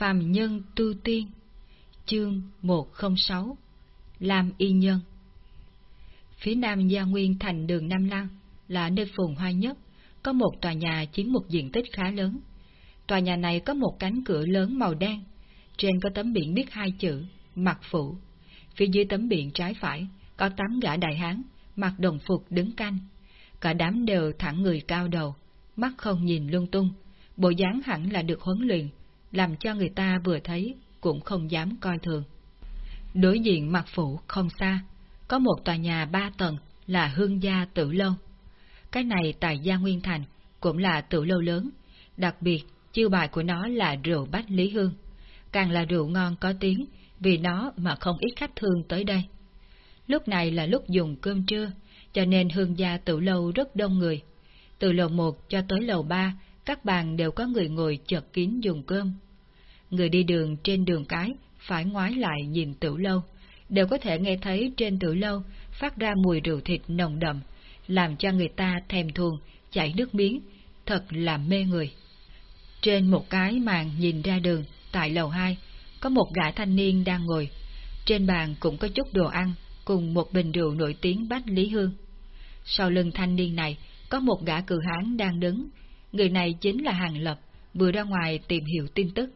Phàm Nhân Tu Tiên Chương 106 Lam Y Nhân Phía nam Gia Nguyên thành đường Nam Lăng là nơi phồn hoa nhất, có một tòa nhà chiếm một diện tích khá lớn. Tòa nhà này có một cánh cửa lớn màu đen, trên có tấm biển viết hai chữ, mặt phủ. Phía dưới tấm biển trái phải có tám gã đại hán, mặc đồng phục đứng canh. Cả đám đều thẳng người cao đầu, mắt không nhìn lung tung, bộ dáng hẳn là được huấn luyện, làm cho người ta vừa thấy cũng không dám coi thường. Đối diện mặt phủ không xa, có một tòa nhà ba tầng là hương gia tử lâu. Cái này tại Gia Nguyên Thành cũng là tử lâu lớn, đặc biệt chiêu bài của nó là rượu bách lý hương. Càng là rượu ngon có tiếng, vì nó mà không ít khách thương tới đây. Lúc này là lúc dùng cơm trưa, cho nên hương gia tử lâu rất đông người. Từ lầu 1 cho tới lầu 3, các bàn đều có người ngồi chật kín dùng cơm. Người đi đường trên đường cái phải ngoái lại nhìn tử lâu, đều có thể nghe thấy trên tử lâu phát ra mùi rượu thịt nồng đậm, làm cho người ta thèm thuồng, chảy nước miếng, thật là mê người. Trên một cái màn nhìn ra đường, tại lầu 2, có một gã thanh niên đang ngồi. Trên bàn cũng có chút đồ ăn, cùng một bình rượu nổi tiếng Bách Lý Hương. Sau lưng thanh niên này, có một gã cử hán đang đứng. Người này chính là Hàng Lập, vừa ra ngoài tìm hiểu tin tức.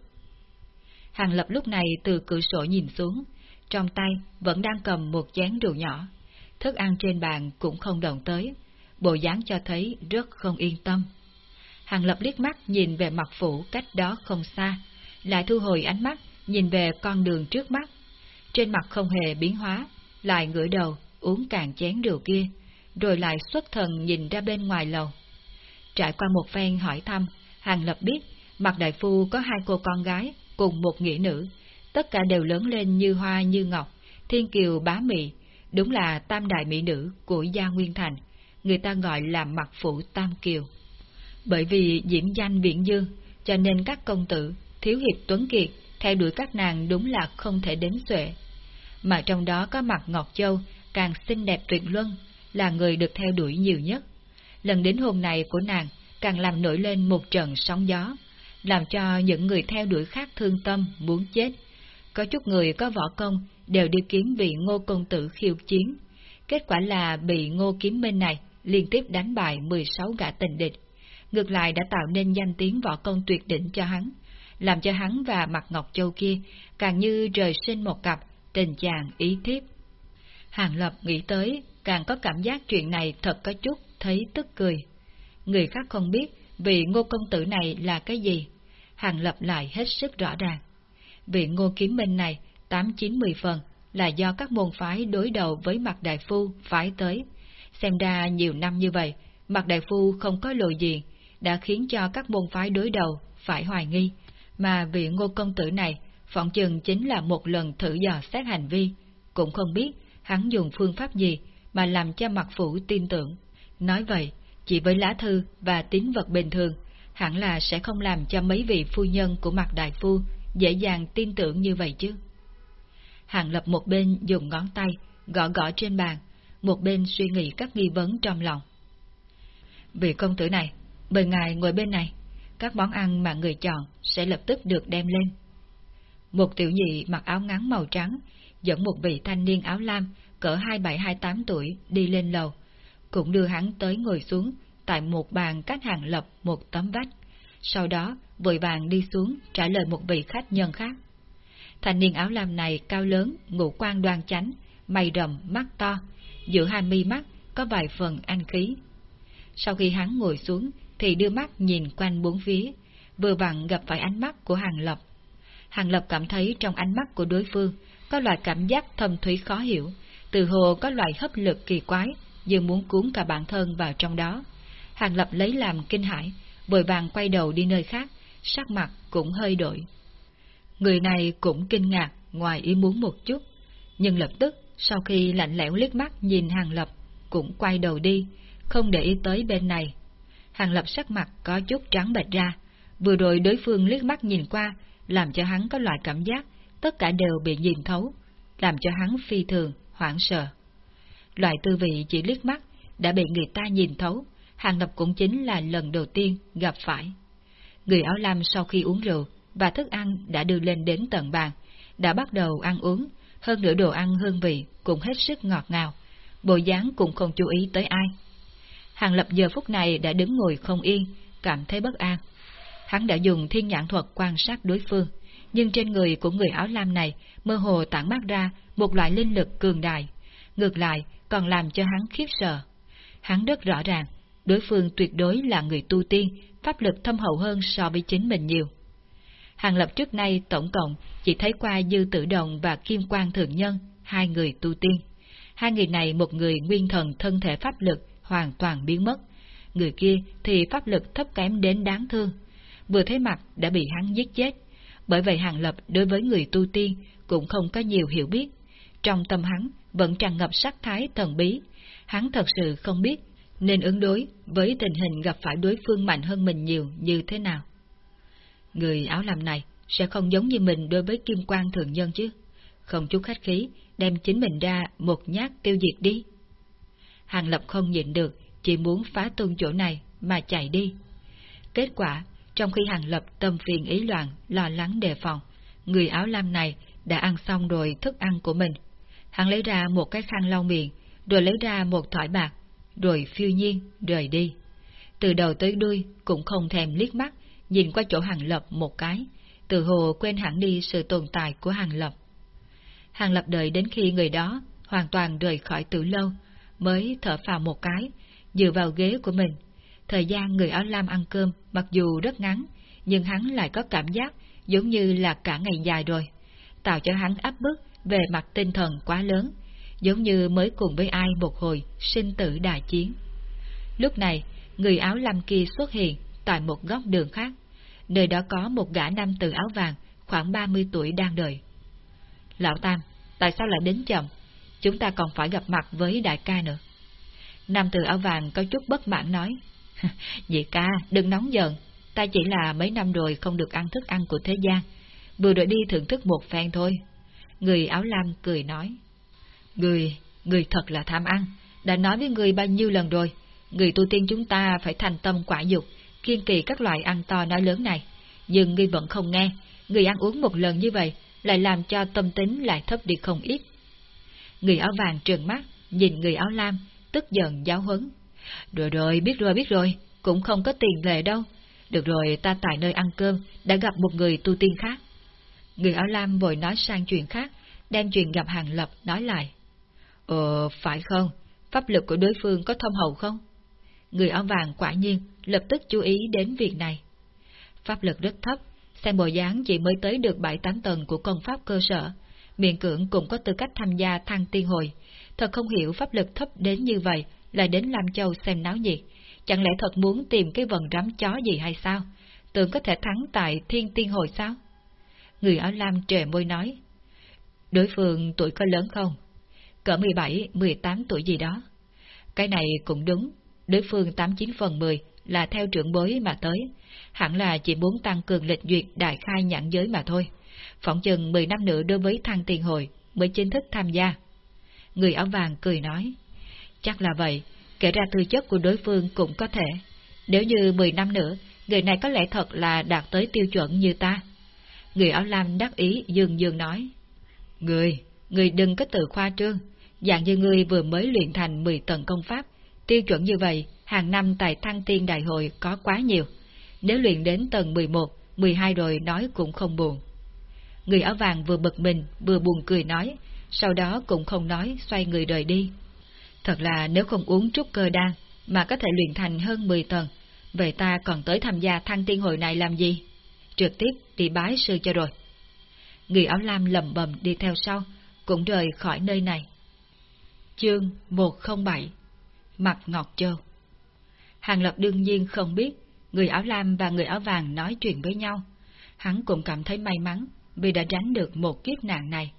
Hàng Lập lúc này từ cửa sổ nhìn xuống, trong tay vẫn đang cầm một chén rượu nhỏ. Thức ăn trên bàn cũng không động tới, bộ dáng cho thấy rất không yên tâm. Hàng Lập liếc mắt nhìn về mặt phủ cách đó không xa, lại thu hồi ánh mắt nhìn về con đường trước mắt. Trên mặt không hề biến hóa, lại ngửa đầu uống cạn chén rượu kia, rồi lại xuất thần nhìn ra bên ngoài lầu. Trải qua một phen hỏi thăm, Hàng Lập biết mặt đại phu có hai cô con gái cùng một nghĩa nữ, tất cả đều lớn lên như hoa như ngọc, thiên kiều bá mị, đúng là tam đại mỹ nữ của Gia Nguyên Thành, người ta gọi là mặt phụ tam kiều. Bởi vì diễm danh viễn dương, cho nên các công tử, thiếu hiệp tuấn kiệt, theo đuổi các nàng đúng là không thể đếm xuể. Mà trong đó có mặt Ngọc Châu, càng xinh đẹp tuyệt luân, là người được theo đuổi nhiều nhất. Lần đến hôm này của nàng càng làm nổi lên một trận sóng gió, làm cho những người theo đuổi khác thương tâm, muốn chết. Có chút người có võ công đều đi kiếm vị ngô công tử khiêu chiến. Kết quả là bị ngô kiếm minh này liên tiếp đánh bại 16 gã tình địch. Ngược lại đã tạo nên danh tiếng võ công tuyệt đỉnh cho hắn, làm cho hắn và mặt Ngọc Châu kia càng như rời sinh một cặp tình chàng ý thiếp. Hàng Lập nghĩ tới, càng có cảm giác chuyện này thật có chút thấy tức cười. Người khác không biết vị ngô công tử này là cái gì, Hàng Lập lại hết sức rõ ràng. Vị ngô kiếm minh này, tám chín mười phần, là do các môn phái đối đầu với mặt đại phu phái tới. Xem ra nhiều năm như vậy, mặt đại phu không có lộ diện, đã khiến cho các môn phái đối đầu phải hoài nghi, mà vị ngô công tử này, phỏng chừng chính là một lần thử dò xét hành vi, cũng không biết hắn dùng phương pháp gì mà làm cho mặt phủ tin tưởng. Nói vậy, chỉ với lá thư và tín vật bình thường, hẳn là sẽ không làm cho mấy vị phu nhân của mặt đại phu dễ dàng tin tưởng như vậy chứ. Hàng lập một bên dùng ngón tay, gõ gõ trên bàn, một bên suy nghĩ các nghi vấn trong lòng. Vị công tử này, mời ngài ngồi bên này, các món ăn mà người chọn sẽ lập tức được đem lên. Một tiểu nhị mặc áo ngắn màu trắng, dẫn một vị thanh niên áo lam cỡ 27-28 tuổi đi lên lầu, cũng đưa hắn tới ngồi xuống tại một bàn cách hàng lập một tấm vách. Sau đó, vội vàng đi xuống trả lời một vị khách nhân khác. Thanh niên áo lam này cao lớn, ngũ quan đoan chánh, mày rậm, mắt to, giữa hai mi mắt có vài phần anh khí. Sau khi hắn ngồi xuống, thì đưa mắt nhìn quanh bốn phía, vừa vặn gặp phải ánh mắt của Hàng Lập. Hàng Lập cảm thấy trong ánh mắt của đối phương có loại cảm giác thâm thúy khó hiểu, từ hồ có loại hấp lực kỳ quái, dường muốn cuốn cả bản thân vào trong đó. Hàng Lập lấy làm kinh hãi, vội vàng quay đầu đi nơi khác, sắc mặt cũng hơi đổi. Người này cũng kinh ngạc, ngoài ý muốn một chút, nhưng lập tức, sau khi lạnh lẽo liếc mắt nhìn Hàng Lập, cũng quay đầu đi, không để ý tới bên này. Hàng Lập sắc mặt có chút trắng bệch ra, vừa rồi đối phương liếc mắt nhìn qua, làm cho hắn có loại cảm giác tất cả đều bị nhìn thấu, làm cho hắn phi thường, hoảng sợ. Loại tư vị chỉ liếc mắt đã bị người ta nhìn thấu, Hàng Lập cũng chính là lần đầu tiên gặp phải. Người áo lam sau khi uống rượu, và thức ăn đã đưa lên đến tận bàn, đã bắt đầu ăn uống, hơn nữa đồ ăn hương vị cũng hết sức ngọt ngào, bộ dáng cũng không chú ý tới ai. Hàng Lập giờ phút này đã đứng ngồi không yên, cảm thấy bất an. Hắn đã dùng thiên nhãn thuật quan sát đối phương, nhưng trên người của người áo lam này mơ hồ tản mát ra một loại linh lực cường đại, ngược lại còn làm cho hắn khiếp sợ. Hắn rất rõ ràng, đối phương tuyệt đối là người tu tiên, pháp lực thâm hậu hơn so với chính mình nhiều. Hàng Lập trước nay tổng cộng chỉ thấy qua Dư Tử Đồng và Kim Quang Thượng Nhân, hai người tu tiên. Hai người này một người nguyên thần thân thể pháp lực hoàn toàn biến mất, người kia thì pháp lực thấp kém đến đáng thương. Vừa thấy mặt đã bị hắn giết chết, bởi vậy Hàng Lập đối với người tu tiên cũng không có nhiều hiểu biết. Trong tâm hắn vẫn tràn ngập sắc thái thần bí, hắn thật sự không biết nên ứng đối với tình hình gặp phải đối phương mạnh hơn mình nhiều như thế nào. Người áo lam này sẽ không giống như mình đối với kim quan thường nhân chứ. Không chút khách khí, đem chính mình ra một nhát tiêu diệt đi. Hàng Lập không nhịn được, chỉ muốn phá tung chỗ này mà chạy đi. Kết quả, trong khi Hàng Lập tâm phiền ý loạn, lo lắng đề phòng, người áo lam này đã ăn xong rồi thức ăn của mình. Hắn lấy ra một cái khăn lau miệng, rồi lấy ra một thỏi bạc, rồi phiêu nhiên rời đi. Từ đầu tới đuôi cũng không thèm liếc mắt, nhìn qua chỗ Hàng Lập một cái, từ hồ quên hẳn đi sự tồn tại của Hàng Lập. Hàng Lập đợi đến khi người đó hoàn toàn rời khỏi tử lâu, mới thở phào một cái, dựa vào ghế của mình. Thời gian người áo lam ăn cơm mặc dù rất ngắn, nhưng hắn lại có cảm giác giống như là cả ngày dài rồi, tạo cho hắn áp bức về mặt tinh thần quá lớn, giống như mới cùng với ai một hồi sinh tử đại chiến. Lúc này, người áo lam kia xuất hiện tại một góc đường khác, nơi đó có một gã nam tử áo vàng khoảng 30 tuổi đang đợi. Lão Tam, tại sao lại đến chậm? Chúng ta còn phải gặp mặt với đại ca nữa. Nam tử áo vàng có chút bất mãn nói. Dì ca, đừng nóng giận, ta chỉ là mấy năm rồi không được ăn thức ăn của thế gian, vừa rồi đi thưởng thức một phen thôi. Người áo lam cười nói. Người, người thật là tham ăn, đã nói với người bao nhiêu lần rồi, người tu tiên chúng ta phải thành tâm quả dục, kiên kỳ các loại ăn to nói lớn này. Nhưng ngươi vẫn không nghe, người ăn uống một lần như vậy lại làm cho tâm tính lại thấp đi không ít. Người áo vàng trợn mắt, nhìn người áo lam, tức giận giáo huấn. Rồi rồi, biết rồi, biết rồi, cũng không có tiền về đâu. Được rồi, ta tại nơi ăn cơm, đã gặp một người tu tiên khác. Người áo lam vội nói sang chuyện khác, đem chuyện gặp hàng lập nói lại. Ờ, phải không? Pháp lực của đối phương có thông hậu không? Người áo vàng quả nhiên lập tức chú ý đến việc này. Pháp lực rất thấp, xem bộ dáng chỉ mới tới được 7-8 tầng của công pháp cơ sở, miệng cưỡng cũng có tư cách tham gia thăng tiên hồi. Thật không hiểu pháp lực thấp đến như vậy, lại đến Lam Châu xem náo nhiệt. Chẳng lẽ thật muốn tìm cái vần rắm chó gì hay sao? Tưởng có thể thắng tại thiên tiên hồi sao? Người áo lam trề môi nói. Đối phương tuổi có lớn không? Cỡ 17, 18 tuổi gì đó. Cái này cũng đúng, đối phương 89 phần 10 là theo trưởng bối mà tới, hẳn là chỉ muốn tăng cường lịch duyệt đại khai nhãn giới mà thôi. Phỏng chừng 10 năm nữa đối với thăng tiền hội mới chính thức tham gia. Người áo vàng cười nói, chắc là vậy, kể ra tư chất của đối phương cũng có thể. Nếu như 10 năm nữa, người này có lẽ thật là đạt tới tiêu chuẩn như ta. Người áo lam đắc ý dường dường nói, Người, người đừng có tự khoa trương, dạng như người vừa mới luyện thành 10 tầng công pháp, tiêu chuẩn như vậy, hàng năm tại thăng tiên đại hội có quá nhiều. Nếu luyện đến tầng 11, 12 rồi nói cũng không buồn. Người áo vàng vừa bực mình, vừa buồn cười nói, sau đó cũng không nói, xoay người rời đi. Thật là nếu không uống trúc cơ đan, mà có thể luyện thành hơn 10 tầng, vậy ta còn tới tham gia thăng tiên hội này làm gì? Trực tiếp đi bái sư cho rồi. Người áo lam lầm bầm đi theo sau, cũng rời khỏi nơi này. Chương 107 Mặt Ngọc Châu Hàng Lập đương nhiên không biết người áo lam và người áo vàng nói chuyện với nhau. Hắn cũng cảm thấy may mắn vì đã tránh được một kiếp nạn này.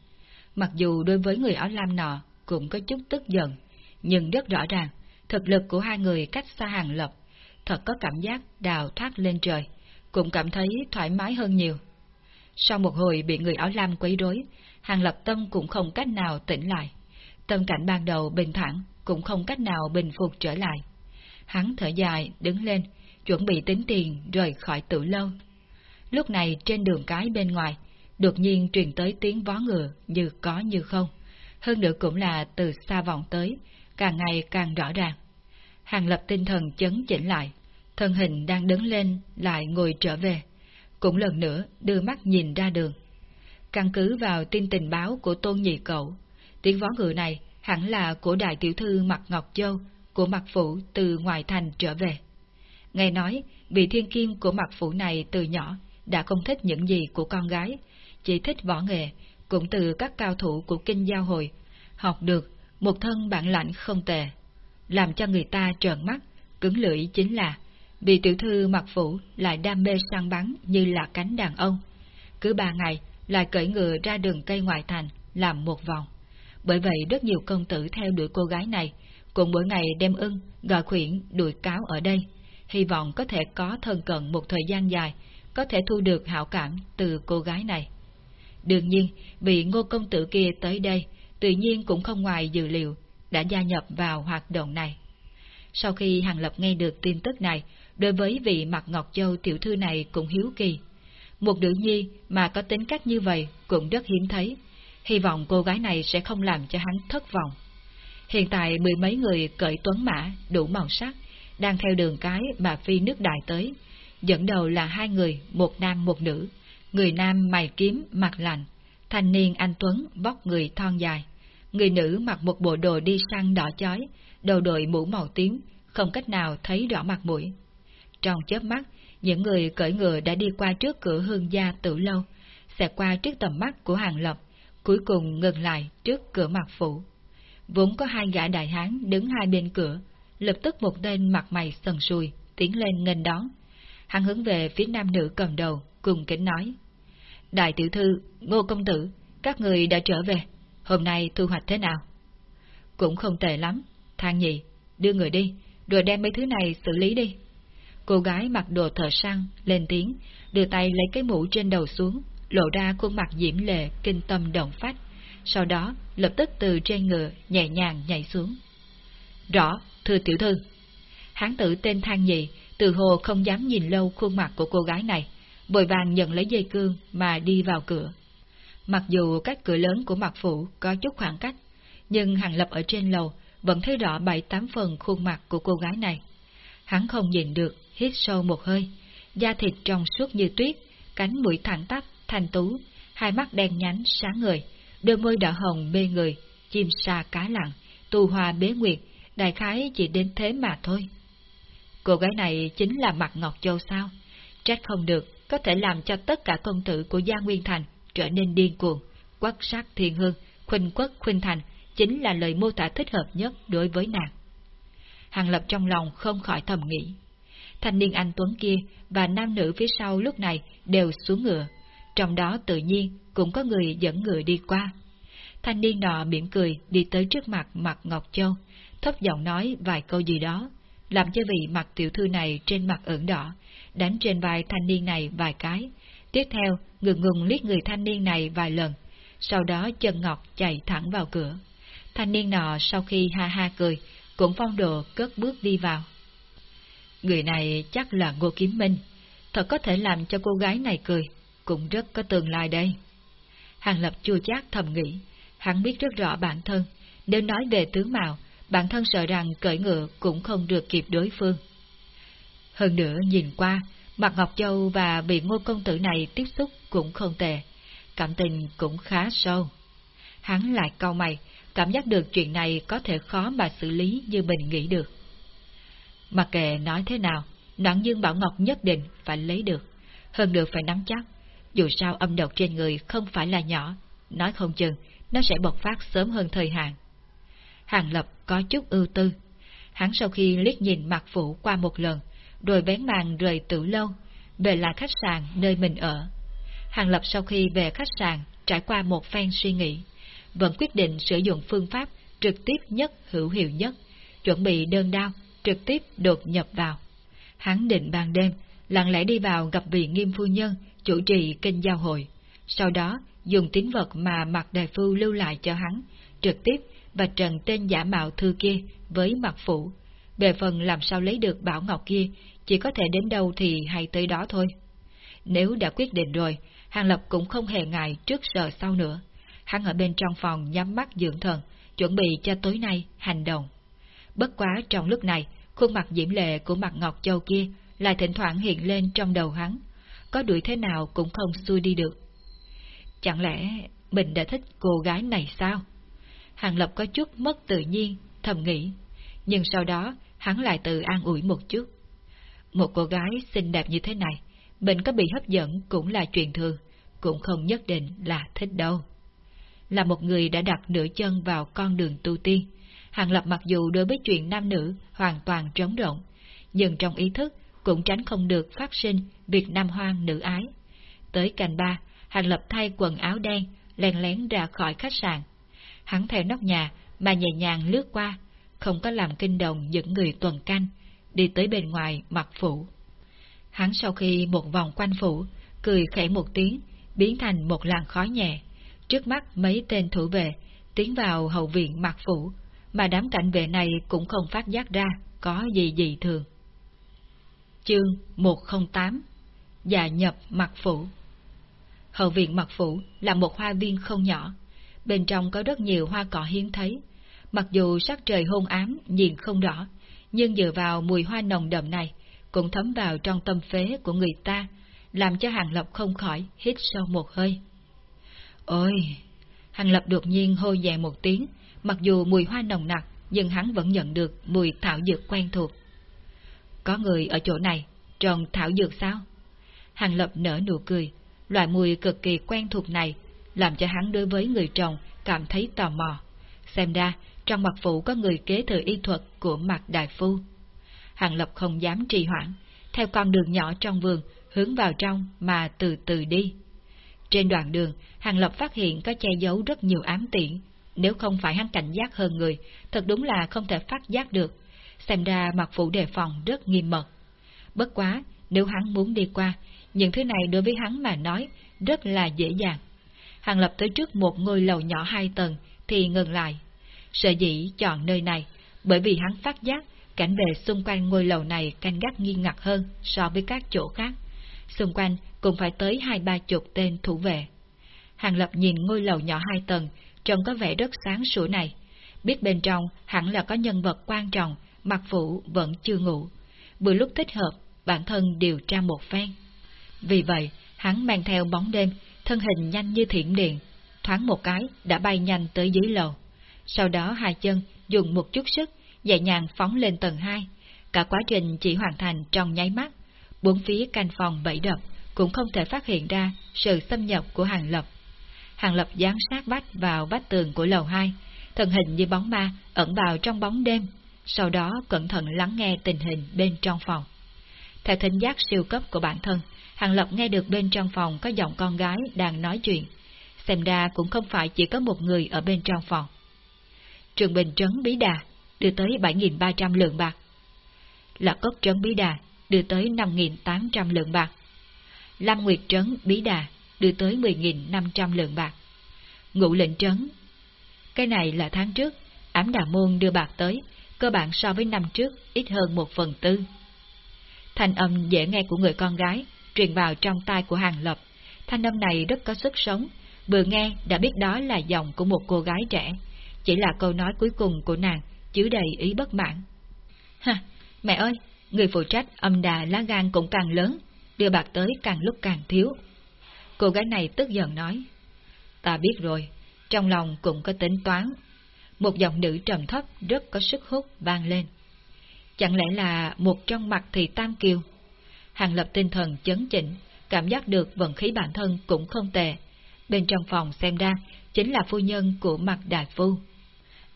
Mặc dù đối với người áo lam nọ cũng có chút tức giận, nhưng rất rõ ràng, thực lực của hai người cách xa hàng lập, thật có cảm giác đào thoát lên trời, cũng cảm thấy thoải mái hơn nhiều. Sau một hồi bị người áo lam quấy rối, hàng lập tâm cũng không cách nào tỉnh lại. Tâm cảnh ban đầu bình thản, cũng không cách nào bình phục trở lại. Hắn thở dài, đứng lên, chuẩn bị tính tiền rời khỏi tử lâu. lúc này trên đường cái bên ngoài, đột nhiên truyền tới tiếng vó ngựa như có như không. Hơn nữa cũng là từ xa vọng tới, càng ngày càng rõ ràng. Hàng lập tinh thần chấn chỉnh lại, thân hình đang đứng lên lại ngồi trở về, cũng lần nữa đưa mắt nhìn ra đường. Căn cứ vào tin tình báo của Tôn Nhị Cậu, tiếng võ ngựa này hẳn là của đại tiểu thư Mặt Ngọc Châu của Mặt Phủ từ ngoài thành trở về. Nghe nói, vị thiên kim của Mặt Phủ này từ nhỏ đã không thích những gì của con gái, chỉ thích võ nghệ, cũng từ các cao thủ của kinh giao hội, học được một thân bản lãnh không tệ. Làm cho người ta trợn mắt, cứng lưỡi chính là vì tiểu thư mặc Phủ lại đam mê săn bắn như là cánh đàn ông. Cứ ba ngày lại cởi ngựa ra đường cây ngoại thành làm một vòng. Bởi vậy rất nhiều công tử theo đuổi cô gái này, cùng mỗi ngày đem ưng, gọi khuyển, đuổi cáo ở đây, hy vọng có thể có thân cận một thời gian dài, có thể thu được hảo cảm từ cô gái này. Đương nhiên, vị ngô công tử kia tới đây, tự nhiên cũng không ngoài dự liệu, đã gia nhập vào hoạt động này. Sau khi Hàng Lập nghe được tin tức này, đối với vị mặt Ngọc Châu tiểu thư này cũng hiếu kỳ. Một nữ nhi mà có tính cách như vậy cũng rất hiếm thấy, hy vọng cô gái này sẽ không làm cho hắn thất vọng. Hiện tại mười mấy người cởi tuấn mã đủ màu sắc, đang theo đường cái mà phi nước đại tới. Dẫn đầu là hai người, một nam một nữ. Người nam mày kiếm, mặt lạnh, thanh niên anh Tuấn vóc người thon dài. Người nữ mặc một bộ đồ đi săn đỏ chói, đầu đội mũ màu tím, không cách nào thấy rõ mặt mũi. Trong chớp mắt, những người cởi ngựa đã đi qua trước cửa hương gia tử lâu, xẹt qua trước tầm mắt của hàng lập, cuối cùng ngừng lại trước cửa mặt phủ. Vốn có hai gã đại hán đứng hai bên cửa, lập tức một tên mặt mày sần sùi, tiến lên nghênh đón. Hắn hướng về phía nam nữ cầm đầu, cùng kính nói. Đại tiểu thư, ngô công tử, các người đã trở về, hôm nay thu hoạch thế nào? Cũng không tệ lắm, thang nhị, đưa người đi, rồi đem mấy thứ này xử lý đi. Cô gái mặc đồ thợ săn, lên tiếng, đưa tay lấy cái mũ trên đầu xuống, lộ ra khuôn mặt diễm lệ, kinh tâm động phách, sau đó lập tức từ trên ngựa nhẹ nhàng nhảy xuống. Rõ, thưa tiểu thư. Hán tử tên Thang Nhị, từ hồ không dám nhìn lâu khuôn mặt của cô gái này, bồi vàng nhận lấy dây cương mà đi vào cửa. Mặc dù cách cửa lớn của mặt phủ có chút khoảng cách, nhưng Hàng Lập ở trên lầu vẫn thấy rõ bảy tám phần khuôn mặt của cô gái này. Hắn không nhìn được, hít sâu một hơi, da thịt trong suốt như tuyết, cánh mũi thẳng tắp, thanh tú, hai mắt đen nhánh sáng người, đôi môi đỏ hồng mê người, chim sa cá lặng, tu hoa bế nguyệt, đại khái chỉ đến thế mà thôi. Cô gái này chính là Mặt Ngọc Châu sao? Trách không được, có thể làm cho tất cả công tử của Gia Nguyên Thành trở nên điên cuồng, quắc sát thiên hương, khuynh quốc khuynh thành, chính là lời mô tả thích hợp nhất đối với nàng. Hàng Lập trong lòng không khỏi thầm nghĩ. Thanh niên anh Tuấn kia và nam nữ phía sau lúc này đều xuống ngựa, trong đó tự nhiên cũng có người dẫn ngựa đi qua. Thanh niên nọ mỉm cười đi tới trước mặt mặt Ngọc Châu, thấp giọng nói vài câu gì đó, làm cho vị mặt tiểu thư này trên mặt ửng đỏ, đánh trên vai thanh niên này vài cái, tiếp theo ngừng ngừng liếc người thanh niên này vài lần, sau đó chân ngọc chạy thẳng vào cửa. Thanh niên nọ sau khi ha ha cười, cũng phong độ cất bước đi vào. Người này chắc là Ngô Kiếm Minh, thật có thể làm cho cô gái này cười, cũng rất có tương lai đây. Hàng Lập chua chát thầm nghĩ, hắn biết rất rõ bản thân, nếu nói về tướng mạo, bản thân sợ rằng cởi ngựa cũng không được kịp đối phương. Hơn nữa nhìn qua, mặt Ngọc Châu và vị ngô công tử này tiếp xúc cũng không tệ, cảm tình cũng khá sâu. Hắn lại cau mày, cảm giác được chuyện này có thể khó mà xử lý như mình nghĩ được. Mặc kệ nói thế nào, Noãn Dương Bảo Ngọc nhất định phải lấy được, hơn được phải nắm chắc. Dù sao âm độc trên người không phải là nhỏ, nói không chừng nó sẽ bộc phát sớm hơn thời hạn. Hàng Lập có chút ưu tư. Hắn sau khi liếc nhìn mặt phủ qua một lần, rồi bén màn rời tử lâu, về lại khách sạn nơi mình ở. Hàng Lập sau khi về khách sạn, trải qua một phen suy nghĩ, vẫn quyết định sử dụng phương pháp trực tiếp nhất hữu hiệu nhất, chuẩn bị đơn đao, trực tiếp đột nhập vào. Hắn định ban đêm, lặng lẽ đi vào gặp vị nghiêm phu nhân, chủ trì kinh giao hội, sau đó dùng tín vật mà mặt đại phu lưu lại cho hắn, trực tiếp và trần tên giả mạo thư kia với mặt phủ. Về phần làm sao lấy được bảo ngọc kia, chỉ có thể đến đâu thì hay tới đó thôi. Nếu đã quyết định rồi, Hàng Lập cũng không hề ngại trước sợ sau nữa. Hắn ở bên trong phòng nhắm mắt dưỡng thần, chuẩn bị cho tối nay hành động. Bất quá trong lúc này, khuôn mặt diễm lệ của mặt Ngọc Châu kia lại thỉnh thoảng hiện lên trong đầu hắn, có đuổi thế nào cũng không xuôi đi được. Chẳng lẽ mình đã thích cô gái này sao? Hàng Lập có chút mất tự nhiên, thầm nghĩ, nhưng sau đó hắn lại tự an ủi một chút. Một cô gái xinh đẹp như thế này, mình có bị hấp dẫn cũng là chuyện thường, cũng không nhất định là thích đâu. Là một người đã đặt nửa chân vào con đường tu tiên, Hàng Lập mặc dù đối với chuyện nam nữ hoàn toàn trống rộng, nhưng trong ý thức cũng tránh không được phát sinh việc nam hoang nữ ái. Tới cành ba, Hàng Lập thay quần áo đen, lén lén ra khỏi khách sạn. Hắn theo nóc nhà mà nhẹ nhàng lướt qua, không có làm kinh động những người tuần canh, đi tới bên ngoài mặt phủ. Hắn sau khi một vòng quanh phủ, cười khẽ một tiếng, biến thành một làn khói nhẹ. Trước mắt mấy tên thủ vệ, tiến vào hậu viện mặt phủ, mà đám cảnh vệ này cũng không phát giác ra có gì gì thường. Chương 108 Dạ nhập mặt phủ Hậu viện mặt phủ là một hoa viên không nhỏ, bên trong có rất nhiều hoa cỏ hiếm thấy. Mặc dù sắc trời hôn ám nhìn không rõ, nhưng dựa vào mùi hoa nồng đậm này cũng thấm vào trong tâm phế của người ta, làm cho Hàng Lập không khỏi hít sâu một hơi. Ôi! Hàng Lập đột nhiên hô dài một tiếng, mặc dù mùi hoa nồng nặc, nhưng hắn vẫn nhận được mùi thảo dược quen thuộc. Có người ở chỗ này, trồng thảo dược sao? Hàng Lập nở nụ cười, loại mùi cực kỳ quen thuộc này, làm cho hắn đối với người trồng cảm thấy tò mò. Xem ra, trong mặt phủ có người kế thừa y thuật của mặt đại phu. Hàng Lập không dám trì hoãn, theo con đường nhỏ trong vườn, hướng vào trong mà từ từ đi. Trên đoạn đường, Hàng Lập phát hiện có che giấu rất nhiều ám tiễn, nếu không phải hắn cảnh giác hơn người, thật đúng là không thể phát giác được. Xem ra mặt phủ đề phòng rất nghiêm mật. Bất quá, nếu hắn muốn đi qua, những thứ này đối với hắn mà nói rất là dễ dàng. Hàng Lập tới trước một ngôi lầu nhỏ hai tầng thì ngừng lại. Sợ dĩ chọn nơi này, bởi vì hắn phát giác cảnh bề xung quanh ngôi lầu này canh gác nghiêm ngặt hơn so với các chỗ khác. Xung quanh cũng phải tới hai ba chục tên thủ vệ. Hàng Lập nhìn ngôi lầu nhỏ hai tầng, trông có vẻ rất sáng sủa này. Biết bên trong hẳn là có nhân vật quan trọng, mặt phủ vẫn chưa ngủ. Vừa lúc thích hợp, bản thân điều tra một phen. Vì vậy, hắn mang theo bóng đêm, thân hình nhanh như thiểm điện, thoáng một cái đã bay nhanh tới dưới lầu. Sau đó hai chân dùng một chút sức, nhẹ nhàng phóng lên tầng hai. Cả quá trình chỉ hoàn thành trong nháy mắt. Bốn phía canh phòng bẫy đập cũng không thể phát hiện ra sự xâm nhập của Hàng Lập. Hàng Lập giám sát vách vào vách tường của lầu hai, thân hình như bóng ma ẩn vào trong bóng đêm, sau đó cẩn thận lắng nghe tình hình bên trong phòng. Theo thính giác siêu cấp của bản thân, Hàng Lập nghe được bên trong phòng có giọng con gái đang nói chuyện. Xem ra cũng không phải chỉ có một người ở bên trong phòng. Trường Bình Trấn Bí Đà đưa tới 7.300 lượng bạc. Lạc Cốc Trấn Bí Đà đưa tới 5.800 lượng bạc. Lam Nguyệt Trấn Bí Đà đưa tới 10.500 lượng bạc. Ngụ lệnh Trấn Cái này là tháng trước, ám đà môn đưa bạc tới, cơ bản so với năm trước ít hơn một phần tư. Thanh âm dễ nghe của người con gái truyền vào trong tai của Hàng Lập. Thanh âm này rất có sức sống, vừa nghe đã biết đó là giọng của một cô gái trẻ. Chỉ là câu nói cuối cùng của nàng, chứa đầy ý bất mãn. Ha, mẹ ơi, người phụ trách âm đà lá gan cũng càng lớn, đưa bạc tới càng lúc càng thiếu. Cô gái này tức giận nói. Ta biết rồi, trong lòng cũng có tính toán. Một giọng nữ trầm thấp rất có sức hút vang lên. Chẳng lẽ là một trong mặt thì tam kiều? Hàng lập tinh thần chấn chỉnh, cảm giác được vận khí bản thân cũng không tệ. Bên trong phòng xem ra, chính là phu nhân của mặt đại phu.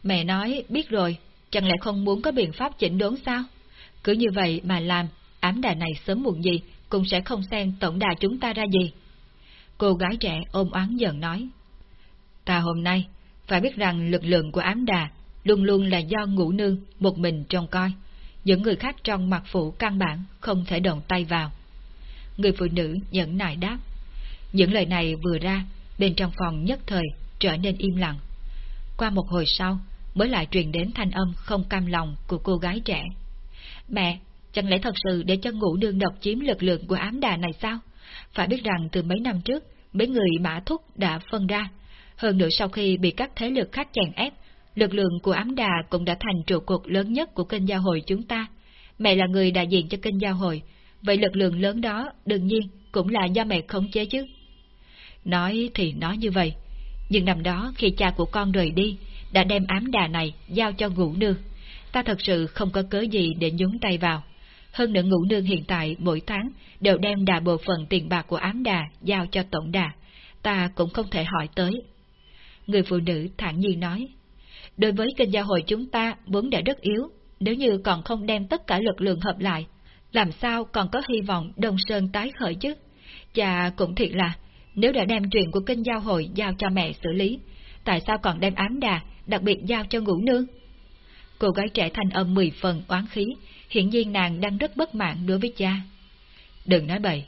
Mẹ nói, biết rồi, chẳng lẽ không muốn có biện pháp chỉnh đốn sao? Cứ như vậy mà làm, ám đà này sớm muộn gì cũng sẽ không xen tổng đà chúng ta ra gì. Cô gái trẻ ôm oán giận nói. Ta hôm nay, phải biết rằng lực lượng của ám đà luôn luôn là do ngũ nương một mình trông coi, những người khác trong mặt phủ căn bản không thể động tay vào. Người phụ nữ nhẫn nại đáp. Những lời này vừa ra, bên trong phòng nhất thời trở nên im lặng. Qua một hồi sau, mới lại truyền đến thanh âm không cam lòng của cô gái trẻ. Mẹ, chẳng lẽ thật sự để cho ngũ nương độc chiếm lực lượng của ám đà này sao? Phải biết rằng từ mấy năm trước, mấy người mã thúc đã phân ra. Hơn nữa sau khi bị các thế lực khác chèn ép, lực lượng của ám đà cũng đã thành trụ cột lớn nhất của kênh giao hội chúng ta. Mẹ là người đại diện cho kênh giao hội, vậy lực lượng lớn đó đương nhiên cũng là do mẹ khống chế chứ. Nói thì nói như vậy, nhưng năm đó khi cha của con rời đi, đã đem ám đà này giao cho ngũ nương. Ta thật sự không có cớ gì để nhúng tay vào. Hơn nữa ngũ nương hiện tại mỗi tháng đều đem đà bộ phận tiền bạc của ám đà giao cho tổng đà. Ta cũng không thể hỏi tới. Người phụ nữ thản nhiên nói. Đối với kênh gia hội chúng ta vốn đã rất yếu, nếu như còn không đem tất cả lực lượng hợp lại, làm sao còn có hy vọng Đông Sơn tái khởi chứ? Chà cũng thiệt là, nếu đã đem chuyện của kênh giao hội giao cho mẹ xử lý, tại sao còn đem ám đà, đặc biệt giao cho ngũ nương? Cô gái trẻ thanh âm mười phần oán khí, hiển nhiên nàng đang rất bất mãn đối với cha. Đừng nói bậy,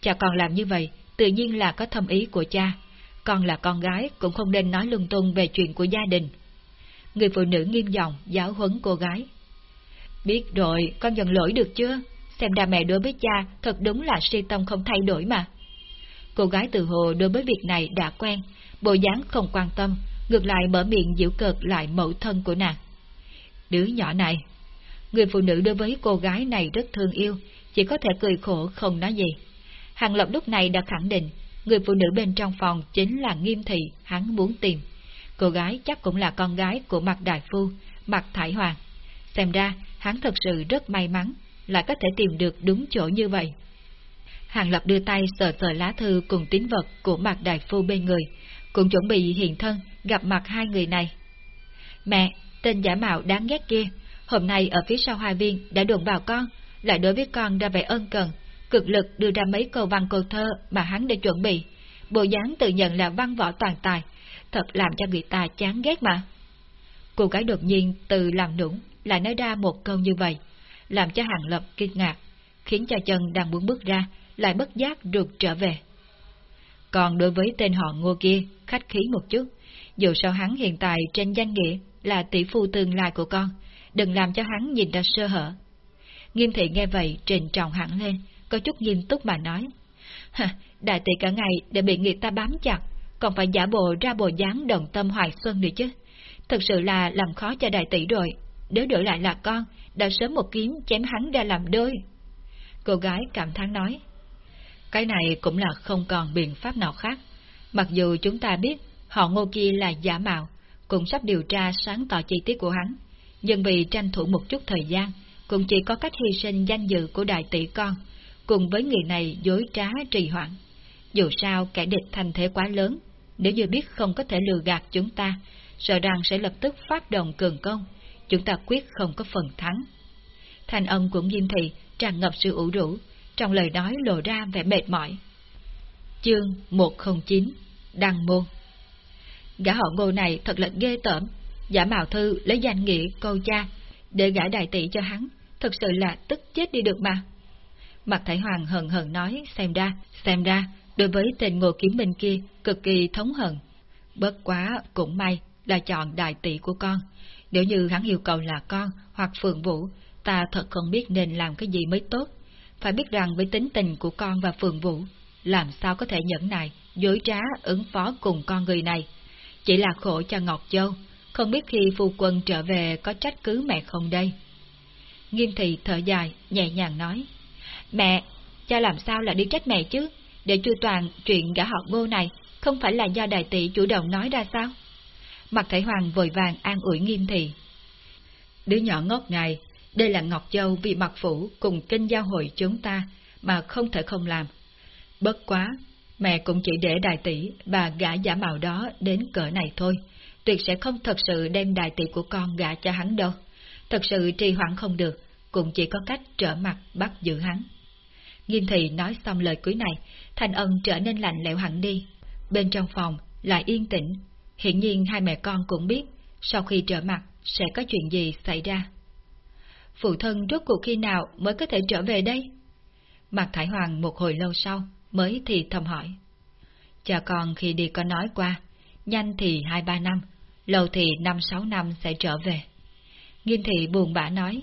cha còn làm như vậy, tự nhiên là có thâm ý của cha. Con là con gái cũng không nên nói lung tung về chuyện của gia đình. Người phụ nữ nghiêm giọng giáo huấn cô gái. Biết rồi, con nhận lỗi được chưa? Xem ra mẹ đối với cha thật đúng là si tâm không thay đổi mà. Cô gái từ hồ đối với việc này đã quen, bộ dáng không quan tâm, ngược lại mở miệng giễu cợt lại mẫu thân của nàng. Đứa nhỏ này, người phụ nữ đối với cô gái này rất thương yêu, chỉ có thể cười khổ không nói gì. Hàng Lập lúc này đã khẳng định, người phụ nữ bên trong phòng chính là Nghiêm Thị hắn muốn tìm. Cô gái chắc cũng là con gái của Mạc Đại Phu, Mạc Thải Hoàng. Xem ra, hắn thật sự rất may mắn, lại có thể tìm được đúng chỗ như vậy. Hàng Lập đưa tay sờ sờ lá thư cùng tín vật của Mạc Đại Phu bên người, cũng chuẩn bị hiện thân gặp mặt hai người này. Mẹ, tên giả mạo đáng ghét kia, hôm nay ở phía sau hoa viên đã đụng vào con, lại đối với con ra vẻ ân cần, cực lực đưa ra mấy câu văn câu thơ mà hắn đã chuẩn bị. Bộ dáng tự nhận là văn võ toàn tài, thật làm cho người ta chán ghét mà. Cô gái đột nhiên từ làm nũng lại nói ra một câu như vậy, làm cho Hàng Lập kinh ngạc, khiến cho chân đang muốn bước ra, lại bất giác rụt trở về. Còn đối với tên họ ngô kia, khách khí một chút, dù sao hắn hiện tại trên danh nghĩa là tỷ phu tương lai của con, đừng làm cho hắn nhìn ra sơ hở. Nghiêm thị nghe vậy trình trọng hẳn lên, có chút nghiêm túc mà nói. Hả, đại tỷ cả ngày để bị người ta bám chặt, còn phải giả bộ ra bộ dáng đồng tâm hoài xuân nữa chứ. Thật sự là làm khó cho đại tỷ rồi, nếu đổi lại là con, đã sớm một kiếm chém hắn ra làm đôi. Cô gái cảm thán nói. Cái này cũng là không còn biện pháp nào khác. Mặc dù chúng ta biết họ ngô kia là giả mạo, cũng sắp điều tra sáng tỏ chi tiết của hắn, nhưng vì tranh thủ một chút thời gian, cũng chỉ có cách hy sinh danh dự của đại tỷ con, cùng với người này dối trá trì hoãn. Dù sao kẻ địch thành thế quá lớn, nếu như biết không có thể lừa gạt chúng ta, sợ rằng sẽ lập tức phát động cường công, chúng ta quyết không có phần thắng. Thanh âm của Diêm Thị tràn ngập sự ủ rũ, trong lời nói lộ ra vẻ mệt mỏi. Chương 109 Đăng Môn Gã họ ngô này thật là ghê tởm, giả mạo thư lấy danh nghĩa câu cha, để gả đại tỷ cho hắn, thật sự là tức chết đi được mà. Mặt Thái Hoàng hận hận nói, xem ra, xem ra, đối với tên ngô kiếm minh kia cực kỳ thống hận. Bất quá, cũng may là chọn đại tỷ của con. Nếu như hắn yêu cầu là con hoặc phượng vũ, ta thật không biết nên làm cái gì mới tốt. Phải biết rằng với tính tình của con và phượng vũ, làm sao có thể nhẫn nại, dối trá ứng phó cùng con người này. Chỉ là khổ cho Ngọc Châu, không biết khi phu quân trở về có trách cứ mẹ không đây. Nghiêm thị thở dài, nhẹ nhàng nói. Mẹ, cha làm sao là đi trách mẹ chứ? Để chu toàn chuyện gã họ ngô này, không phải là do đại tỷ chủ động nói ra sao? Mặt thể Hoàng vội vàng an ủi nghiêm thị. Đứa nhỏ ngốc ngài, đây là Ngọc Châu vì mặt phủ cùng kinh giao hội chúng ta, mà không thể không làm. Bất quá, mẹ cũng chỉ để đại tỷ và gã giả mạo đó đến cỡ này thôi, tuyệt sẽ không thật sự đem đại tỷ của con gả cho hắn đâu. Thật sự trì hoãn không được, cũng chỉ có cách trở mặt bắt giữ hắn. Nghiêm thị nói xong lời cuối này, thành ân trở nên lạnh lẽo hẳn đi. Bên trong phòng lại yên tĩnh, hiện nhiên hai mẹ con cũng biết, sau khi trở mặt sẽ có chuyện gì xảy ra. Phụ thân rốt cuộc khi nào mới có thể trở về đây? Mặt Thải Hoàng một hồi lâu sau mới thì thầm hỏi. Cha con khi đi có nói qua, nhanh thì hai ba năm, lâu thì năm sáu năm sẽ trở về. Nghiêm thị buồn bã nói,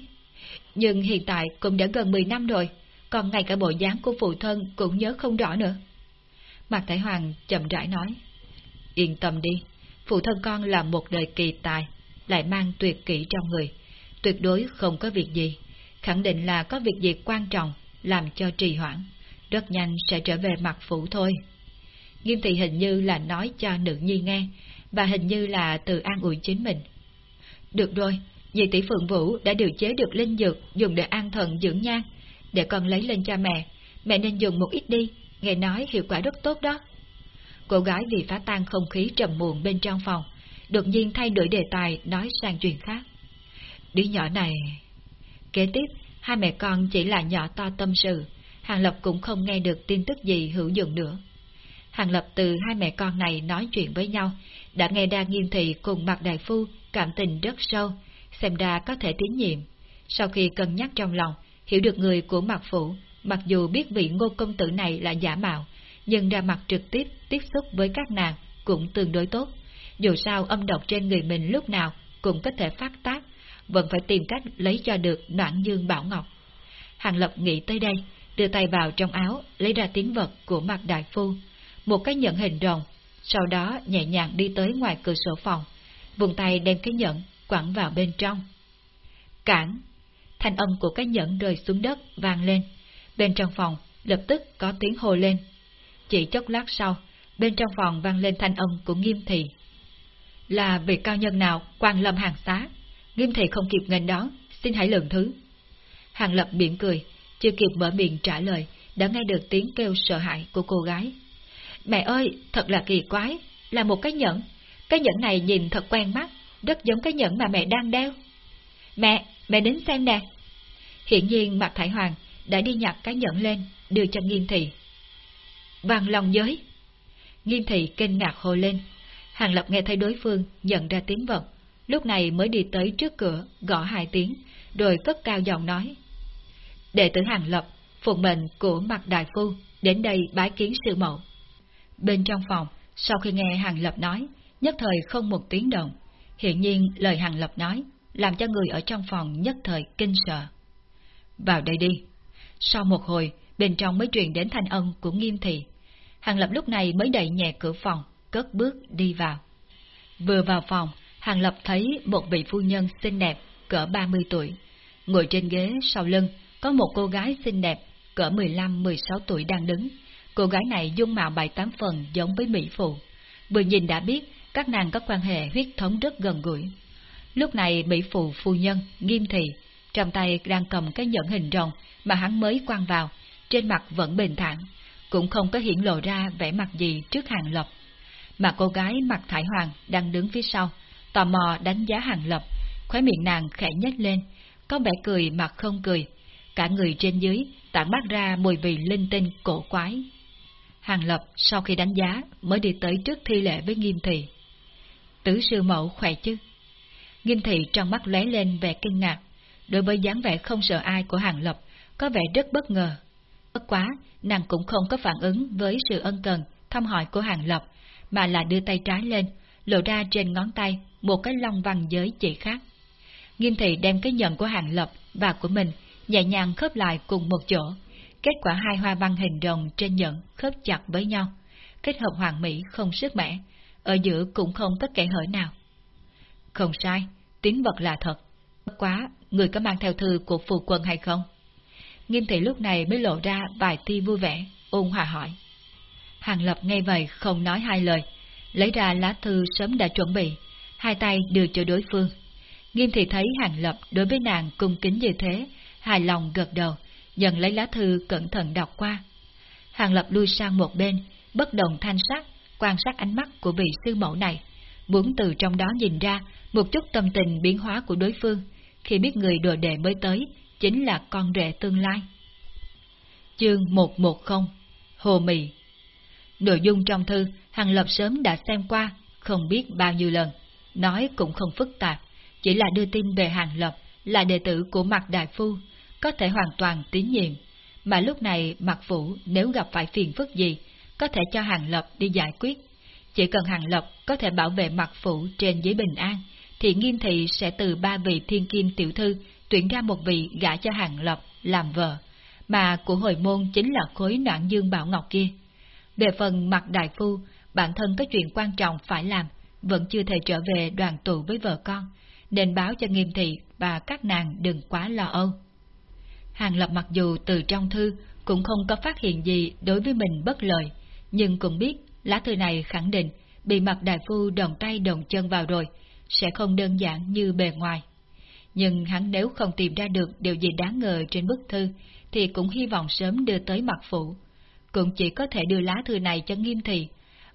nhưng hiện tại cũng đã gần 10 năm rồi, còn ngay cả bộ dáng của phụ thân cũng nhớ không rõ nữa. Mạc Thái Hoàng chậm rãi nói, yên tâm đi, phụ thân con là một đời kỳ tài, lại mang tuyệt kỹ trong người, tuyệt đối không có việc gì, khẳng định là có việc gì quan trọng làm cho trì hoãn, rất nhanh sẽ trở về mặt phủ thôi. Nghiêm thị hình như là nói cho nữ nhi nghe, và hình như là tự an ủi chính mình. Được rồi, dì tỷ Phượng Vũ đã điều chế được linh dược dùng để an thần dưỡng nhan, để con lấy lên cho mẹ, mẹ nên dùng một ít đi, nghe nói hiệu quả rất tốt đó. Cô gái vì phá tan không khí trầm muộn bên trong phòng, đột nhiên thay đổi đề tài nói sang chuyện khác. Đứa nhỏ này... Kế tiếp, hai mẹ con chỉ là nhỏ to tâm sự, Hàng Lập cũng không nghe được tin tức gì hữu dụng nữa. Hàng Lập từ hai mẹ con này nói chuyện với nhau, đã nghe đa nghiêm thị cùng mặt đại phu cảm tình rất sâu, xem ra có thể tín nhiệm. Sau khi cân nhắc trong lòng, hiểu được người của mặt phủ, mặc dù biết vị ngô công tử này là giả mạo, nhưng ra mặt trực tiếp tiếp xúc với các nàng cũng tương đối tốt. Dù sao âm độc trên người mình lúc nào cũng có thể phát tác, vẫn phải tìm cách lấy cho được noãn dương bảo ngọc. Hàng Lập nghĩ tới đây, đưa tay vào trong áo, lấy ra tín vật của mặt đại phu, một cái nhận hình rồng, sau đó nhẹ nhàng đi tới ngoài cửa sổ phòng, vùng tay đem cái nhẫn quẳng vào bên trong. Cản! Thanh âm của cái nhẫn rơi xuống đất vang lên, bên trong phòng lập tức có tiếng hồ lên. Chỉ chốc lát sau, bên trong phòng vang lên thanh âm của nghiêm thị. Là vị cao nhân nào quan lâm hàng xá, nghiêm thị không kịp nghênh đón, xin hãy lượng thứ. Hàng lập biển cười, chưa kịp mở miệng trả lời, đã nghe được tiếng kêu sợ hãi của cô gái. Mẹ ơi, thật là kỳ quái, là một cái nhẫn. Cái nhẫn này nhìn thật quen mắt, rất giống cái nhẫn mà mẹ đang đeo. Mẹ, mẹ đến xem nè. Hiện nhiên mặt Thải Hoàng đã đi nhặt cái nhẫn lên, đưa cho Nghiêm Thị. Vàng lòng giới. Nghiêm Thị kinh ngạc hồ lên. Hàng Lập nghe thấy đối phương nhận ra tiếng vật, lúc này mới đi tới trước cửa, gõ hai tiếng, rồi cất cao giọng nói. Đệ tử Hàng Lập, phụng mệnh của mặt đại phu, đến đây bái kiến sư mẫu. Bên trong phòng, sau khi nghe Hàng Lập nói, nhất thời không một tiếng động. Hiện nhiên lời Hàng Lập nói, làm cho người ở trong phòng nhất thời kinh sợ. Vào đây đi. Sau một hồi, bên trong mới truyền đến thanh âm của nghiêm thị. Hàng Lập lúc này mới đẩy nhẹ cửa phòng, cất bước đi vào. Vừa vào phòng, Hàng Lập thấy một vị phu nhân xinh đẹp, cỡ 30 tuổi. Ngồi trên ghế sau lưng, có một cô gái xinh đẹp, cỡ 15-16 tuổi đang đứng, Cô gái này dung mạo bảy tám phần giống với Mỹ Phụ. Vừa nhìn đã biết các nàng có quan hệ huyết thống rất gần gũi. Lúc này Mỹ Phụ phu nhân, nghiêm thị, trong tay đang cầm cái nhẫn hình rồng mà hắn mới quan vào, trên mặt vẫn bình thản, cũng không có hiển lộ ra vẻ mặt gì trước hàng lập. Mà cô gái mặt thải hoàng đang đứng phía sau, tò mò đánh giá hàng lập, khóe miệng nàng khẽ nhếch lên, có vẻ cười mà không cười, cả người trên dưới tản mát ra mùi vị linh tinh cổ quái. Hàng Lập sau khi đánh giá mới đi tới trước thi lệ với Nghiêm Thị. Tứ sư mẫu khỏe chứ? Nghiêm Thị trong mắt lóe lên vẻ kinh ngạc, đối với dáng vẻ không sợ ai của Hàng Lập, có vẻ rất bất ngờ. Bất quá, nàng cũng không có phản ứng với sự ân cần, thăm hỏi của Hàng Lập, mà là đưa tay trái lên, lộ ra trên ngón tay một cái long văn giới chỉ khác. Nghiêm Thị đem cái nhận của Hàng Lập và của mình nhẹ nhàng khớp lại cùng một chỗ, Kết quả hai hoa văn hình rồng trên nhẫn khớp chặt với nhau, kết hợp hoàn mỹ không sức mẻ, ở giữa cũng không có kẻ hở nào. Không sai, tín vật là thật. Bất quá, người có mang theo thư của phù quân hay không? Nghiêm thị lúc này mới lộ ra vài tia vui vẻ, ôn hòa hỏi. Hàng Lập nghe vậy không nói hai lời, lấy ra lá thư sớm đã chuẩn bị, hai tay đưa cho đối phương. Nghiêm thị thấy Hàng Lập đối với nàng cung kính như thế, hài lòng gật đầu, dần lấy lá thư cẩn thận đọc qua. Hàng Lập lui sang một bên, bất động thanh sắc, quan sát ánh mắt của vị sư mẫu này, muốn từ trong đó nhìn ra một chút tâm tình biến hóa của đối phương, khi biết người đồ đệ mới tới chính là con rể tương lai. Chương 110 Hồ Mị Nội dung trong thư, Hàng Lập sớm đã xem qua, không biết bao nhiêu lần, nói cũng không phức tạp, chỉ là đưa tin về Hàng Lập là đệ tử của Mạc Đại Phu, có thể hoàn toàn tín nhiệm, mà lúc này Mạc Vũ nếu gặp phải phiền phức gì, có thể cho Hàng Lập đi giải quyết. Chỉ cần Hàng Lập có thể bảo vệ Mạc Vũ trên dưới bình an, thì nghiêm thị sẽ từ ba vị thiên kim tiểu thư tuyển ra một vị gả cho Hàng Lập làm vợ, mà của hồi môn chính là khối noạn dương bảo ngọc kia. Về phần Mạc đại phu, bản thân có chuyện quan trọng phải làm, vẫn chưa thể trở về đoàn tụ với vợ con, nên báo cho nghiêm thị và các nàng đừng quá lo âu. Hàng Lập mặc dù từ trong thư cũng không có phát hiện gì đối với mình bất lợi, nhưng cũng biết lá thư này khẳng định bị mặt đại phu đồng tay đồng chân vào rồi, sẽ không đơn giản như bề ngoài. Nhưng hắn nếu không tìm ra được điều gì đáng ngờ trên bức thư, thì cũng hy vọng sớm đưa tới mặt phủ. Cũng chỉ có thể đưa lá thư này cho nghiêm thị,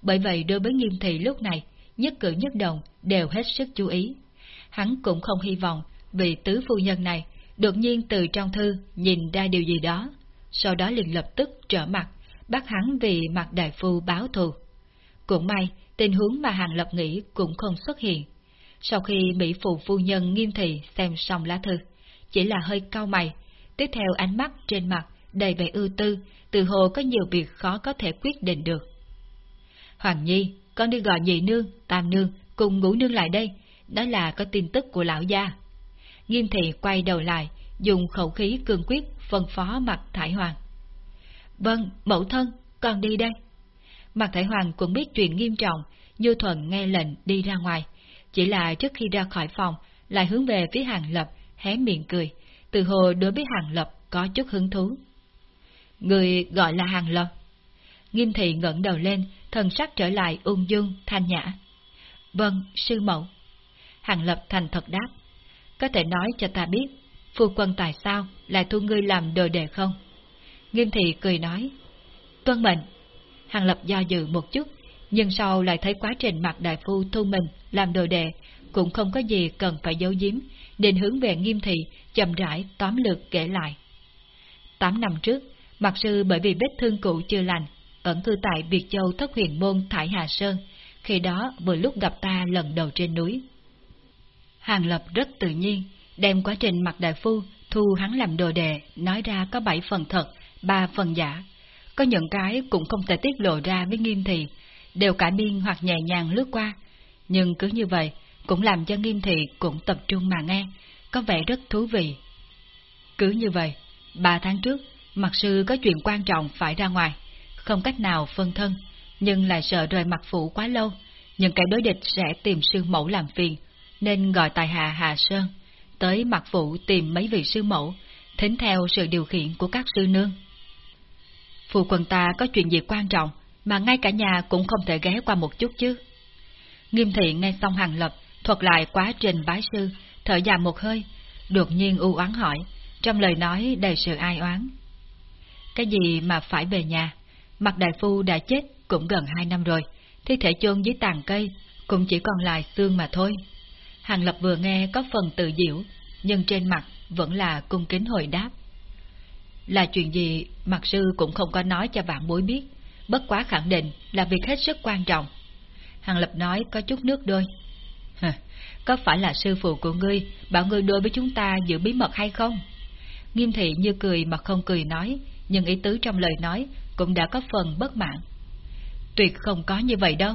bởi vậy đối với nghiêm thị lúc này, nhất cử nhất động đều hết sức chú ý. Hắn cũng không hy vọng vì tứ phu nhân này đột nhiên từ trong thư nhìn ra điều gì đó, sau đó liền lập tức trở mặt, bắt hắn vì mặt đại phu báo thù. Cũng may, tình huống mà Hàng Lập nghĩ cũng không xuất hiện. Sau khi Mỹ Phụ Phu Nhân nghiêm thị xem xong lá thư, chỉ là hơi cau mày, tiếp theo ánh mắt trên mặt đầy vẻ ưu tư, từ hồ có nhiều việc khó có thể quyết định được. Hoàng Nhi, con đi gọi nhị nương, tam nương, cùng ngũ nương lại đây, đó là có tin tức của lão gia. Nghiêm thị quay đầu lại, dùng khẩu khí cương quyết phân phó mặt Thải Hoàng. Vâng, mẫu thân, con đi đây. Mặt Thải Hoàng cũng biết chuyện nghiêm trọng, Như Thuận nghe lệnh đi ra ngoài. Chỉ là trước khi ra khỏi phòng, lại hướng về phía Hàng Lập, hé miệng cười, từ hồ đối với Hàng Lập có chút hứng thú. Người gọi là Hàng Lập. Nghiêm thị ngẩng đầu lên, thần sắc trở lại ung dung, thanh nhã. Vâng, sư mẫu. Hàng Lập thành thật đáp. Có thể nói cho ta biết, phu quân tại sao lại thu ngươi làm đồ đệ không? Nghiêm thị cười nói. Tuân mệnh. Hàng Lập do dự một chút, nhưng sau lại thấy quá trình mặt đại phu thu mình làm đồ đệ, cũng không có gì cần phải giấu giếm, nên hướng về nghiêm thị, chậm rãi tóm lược kể lại. Tám năm trước, mặc sư bởi vì vết thương cũ chưa lành, ẩn cư tại Việt Châu thất huyền môn Thải Hà Sơn, khi đó vừa lúc gặp ta lần đầu trên núi. Hàng Lập rất tự nhiên, đem quá trình mặt đại phu thu hắn làm đồ đệ, nói ra có bảy phần thật, ba phần giả. Có những cái cũng không thể tiết lộ ra với nghiêm thị, đều cả biên hoặc nhẹ nhàng lướt qua. Nhưng cứ như vậy, cũng làm cho nghiêm thị cũng tập trung mà nghe, có vẻ rất thú vị. Cứ như vậy, ba tháng trước, mặt sư có chuyện quan trọng phải ra ngoài, không cách nào phân thân, nhưng lại sợ rời mặt phủ quá lâu, những kẻ đối địch sẽ tìm sư mẫu làm phiền, nên gọi tài hạ Hà Sơn, tới mặt phụ tìm mấy vị sư mẫu, thính theo sự điều khiển của các sư nương. Phụ quần ta có chuyện gì quan trọng, mà ngay cả nhà cũng không thể ghé qua một chút chứ. Nghiêm thị nghe xong hàng lập, thuật lại quá trình bái sư, thở dài một hơi, đột nhiên u oán hỏi, trong lời nói đầy sự ai oán. Cái gì mà phải về nhà? Mặt đại phu đã chết cũng gần hai năm rồi, thi thể chôn dưới tàn cây, cũng chỉ còn lại xương mà thôi. Hàng Lập vừa nghe có phần tự diễu, nhưng trên mặt vẫn là cung kính hồi đáp. Là chuyện gì, mặt sư cũng không có nói cho bạn bối biết, bất quá khẳng định là việc hết sức quan trọng. Hàng Lập nói có chút nước đôi. có phải là sư phụ của ngươi bảo ngươi đôi với chúng ta giữ bí mật hay không? Nghiêm thị như cười mà không cười nói, nhưng ý tứ trong lời nói cũng đã có phần bất mãn. Tuyệt không có như vậy đâu.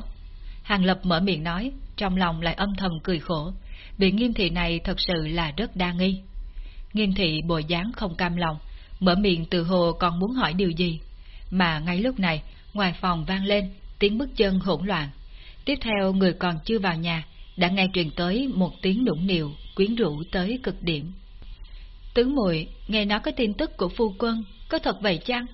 Hàng Lập mở miệng nói, trong lòng lại âm thầm cười khổ, vì nghiêm thị này thật sự là rất đa nghi. Nghiêm thị bồi dáng không cam lòng, mở miệng từ hồ còn muốn hỏi điều gì, mà ngay lúc này, ngoài phòng vang lên tiếng bước chân hỗn loạn. Tiếp theo người còn chưa vào nhà, đã nghe truyền tới một tiếng nũng nịu, quyến rũ tới cực điểm. Tướng muội nghe nói có tin tức của phu quân, có thật vậy chăng?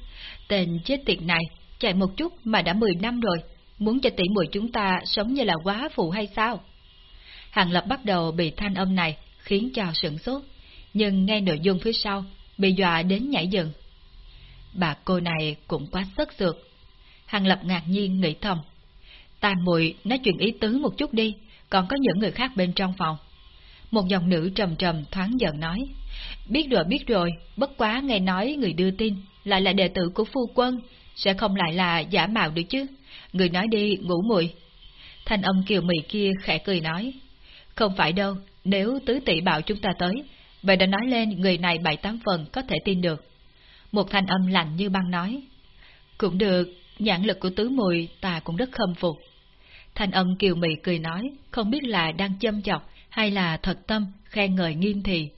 Tên chết tiệt này, chạy một chút mà đã 10 năm rồi, muốn cho tỷ muội chúng ta sống như là quá phụ hay sao? Hàng Lập bắt đầu bị thanh âm này khiến cho sửng sốt, nhưng nghe nội dung phía sau, bị dọa đến nhảy dựng. Bà cô này cũng quá sức sượt. Hàng Lập ngạc nhiên nghĩ thầm. Tam muội nói chuyện ý tứ một chút đi, còn có những người khác bên trong phòng. Một dòng nữ trầm trầm thoáng giận nói. Biết rồi biết rồi, bất quá nghe nói người đưa tin, lại là đệ tử của phu quân, sẽ không lại là giả mạo được chứ. Người nói đi, ngủ muội. Thanh âm kiều mị kia khẽ cười nói. Không phải đâu, nếu tứ tỷ bảo chúng ta tới, vậy đã nói lên người này bảy tám phần có thể tin được. Một thanh âm lạnh như băng nói. Cũng được, nhãn lực của tứ mùi ta cũng rất khâm phục. Thanh âm kiều mị cười nói, không biết là đang châm chọc hay là thật tâm khen ngợi nghiêm thị.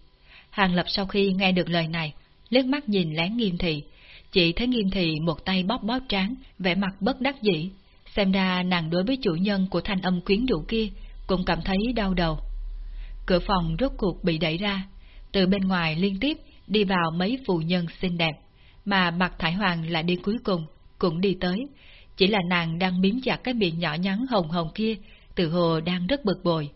Hàng Lập sau khi nghe được lời này, liếc mắt nhìn lén nghiêm thị, chỉ thấy nghiêm thị một tay bóp bóp trán, vẻ mặt bất đắc dĩ. Xem ra nàng đối với chủ nhân của thanh âm quyến rũ kia cũng cảm thấy đau đầu. Cửa phòng rốt cuộc bị đẩy ra, từ bên ngoài liên tiếp đi vào mấy phụ nhân xinh đẹp, mà mặt thải hoàng lại đi cuối cùng, cũng đi tới. Chỉ là nàng đang miếm chặt cái miệng nhỏ nhắn hồng hồng kia, từ hồ đang rất bực bội.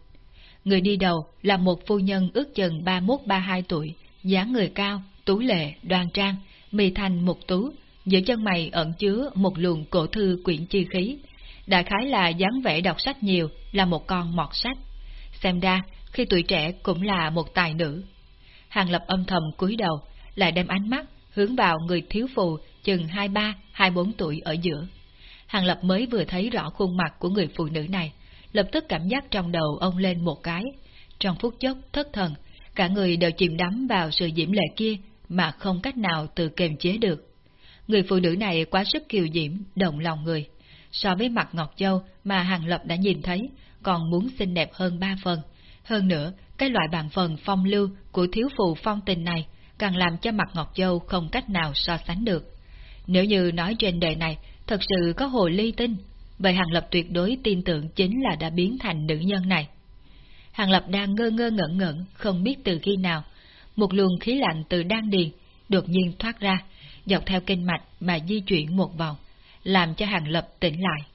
Người đi đầu là một phu nhân ước chừng 31-32 tuổi, dáng người cao, tú lệ, đoan trang, mì thành một tú, giữa chân mày ẩn chứa một luồng cổ thư quyển chi khí. Đại khái là dáng vẻ đọc sách nhiều, là một con mọt sách. Xem ra, khi tuổi trẻ cũng là một tài nữ. Hàng lập âm thầm cúi đầu, lại đem ánh mắt hướng vào người thiếu phụ chừng 23, 24 tuổi ở giữa. Hàng lập mới vừa thấy rõ khuôn mặt của người phụ nữ này, lập tức cảm giác trong đầu ông lên một cái. Trong phút chốc thất thần, cả người đều chìm đắm vào sự diễm lệ kia mà không cách nào tự kềm chế được. Người phụ nữ này quá sức kiều diễm, động lòng người. So với mặt Ngọc Châu mà Hàng Lập đã nhìn thấy, còn muốn xinh đẹp hơn ba phần. Hơn nữa, cái loại bàn phần phong lưu của thiếu phụ phong tình này càng làm cho mặt Ngọc Châu không cách nào so sánh được. Nếu như nói trên đời này thật sự có hồ ly tinh, vậy Hàng Lập tuyệt đối tin tưởng chính là đã biến thành nữ nhân này. Hàng Lập đang ngơ ngơ ngẩn ngẩn, không biết từ khi nào, một luồng khí lạnh từ đan điền đột nhiên thoát ra, dọc theo kinh mạch mà di chuyển một vòng, làm cho Hàng Lập tỉnh lại.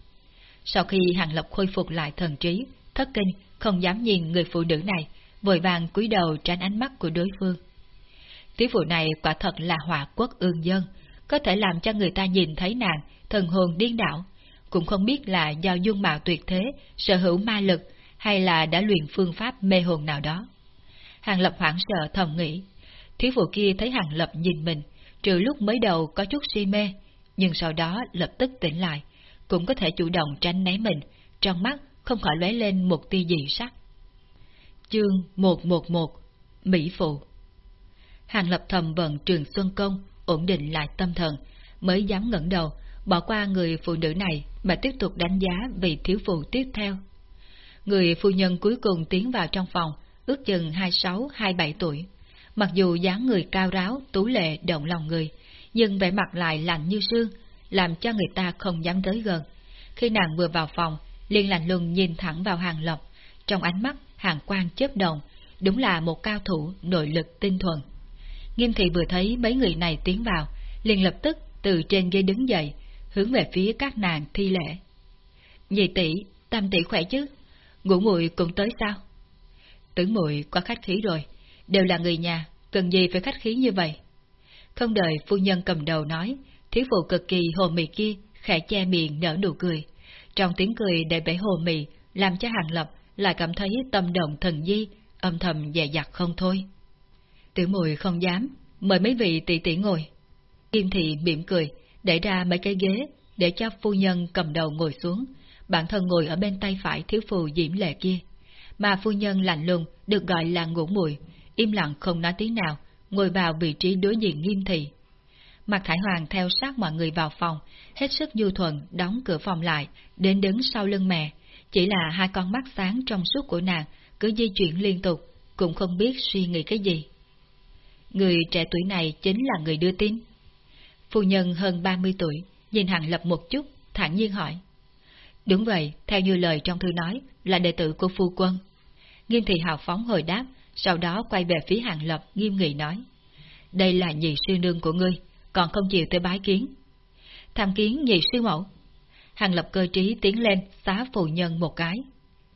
Sau khi Hàng Lập khôi phục lại thần trí, thất kinh, không dám nhìn người phụ nữ này, vội vàng cúi đầu tránh ánh mắt của đối phương. Tí phụ này quả thật là họa quốc ương dân, có thể làm cho người ta nhìn thấy nàng, thần hồn điên đảo, cũng không biết là do dung mạo tuyệt thế, sở hữu ma lực, hay là đã luyện phương pháp mê hồn nào đó. Hàng Lập hoảng sợ thầm nghĩ, thiếu phụ kia thấy Hàng Lập nhìn mình, trừ lúc mới đầu có chút si mê, nhưng sau đó lập tức tỉnh lại, cũng có thể chủ động tránh né mình, trong mắt không khỏi lóe lên một tia dị sắc. Chương 111 Mỹ Phụ Hàng Lập thầm vận trường Xuân Công, ổn định lại tâm thần, mới dám ngẩng đầu, bỏ qua người phụ nữ này mà tiếp tục đánh giá vị thiếu phụ tiếp theo. Người phu nhân cuối cùng tiến vào trong phòng, ước chừng 26-27 tuổi. Mặc dù dáng người cao ráo, tú lệ, động lòng người, nhưng vẻ mặt lại lạnh như sương, làm cho người ta không dám tới gần. Khi nàng vừa vào phòng, liền lạnh lùng nhìn thẳng vào hàng lộc, trong ánh mắt hàng quang chớp đồng, đúng là một cao thủ nội lực tinh thuần. Nghiêm thị vừa thấy mấy người này tiến vào, liền lập tức từ trên ghế đứng dậy, hướng về phía các nàng thi lễ. Nhị tỷ, tam tỷ khỏe chứ? ngũ muội cũng tới sao? Tử muội quá khách khí rồi, đều là người nhà, cần gì phải khách khí như vậy? Không đợi phu nhân cầm đầu nói, thiếu phụ cực kỳ hồ mị kia khẽ che miệng nở nụ cười. Trong tiếng cười để bể hồ mị, làm cho Hàng Lập lại cảm thấy tâm động thần di, âm thầm dè dặt không thôi. Tiểu mùi không dám, mời mấy vị tỷ tỷ ngồi. Kim thị mỉm cười, để ra mấy cái ghế, để cho phu nhân cầm đầu ngồi xuống, bản thân ngồi ở bên tay phải thiếu phụ diễm lệ kia. Mà phu nhân lạnh lùng, được gọi là ngủ mùi, im lặng không nói tiếng nào, ngồi vào vị trí đối diện nghiêm thị. Mặt Thải Hoàng theo sát mọi người vào phòng, hết sức nhu thuận đóng cửa phòng lại, đến đứng sau lưng mẹ. Chỉ là hai con mắt sáng trong suốt của nàng cứ di chuyển liên tục, cũng không biết suy nghĩ cái gì. Người trẻ tuổi này chính là người đưa tin. Phu nhân hơn 30 tuổi, nhìn Hàng Lập một chút, thản nhiên hỏi. Đúng vậy, theo như lời trong thư nói, là đệ tử của phu quân. Nghiêm thị hào phóng hồi đáp, sau đó quay về phía Hàng Lập nghiêm nghị nói. Đây là nhị sư nương của ngươi, còn không chịu tới bái kiến. Tham kiến nhị sư mẫu. Hàng Lập cơ trí tiến lên, xá phụ nhân một cái.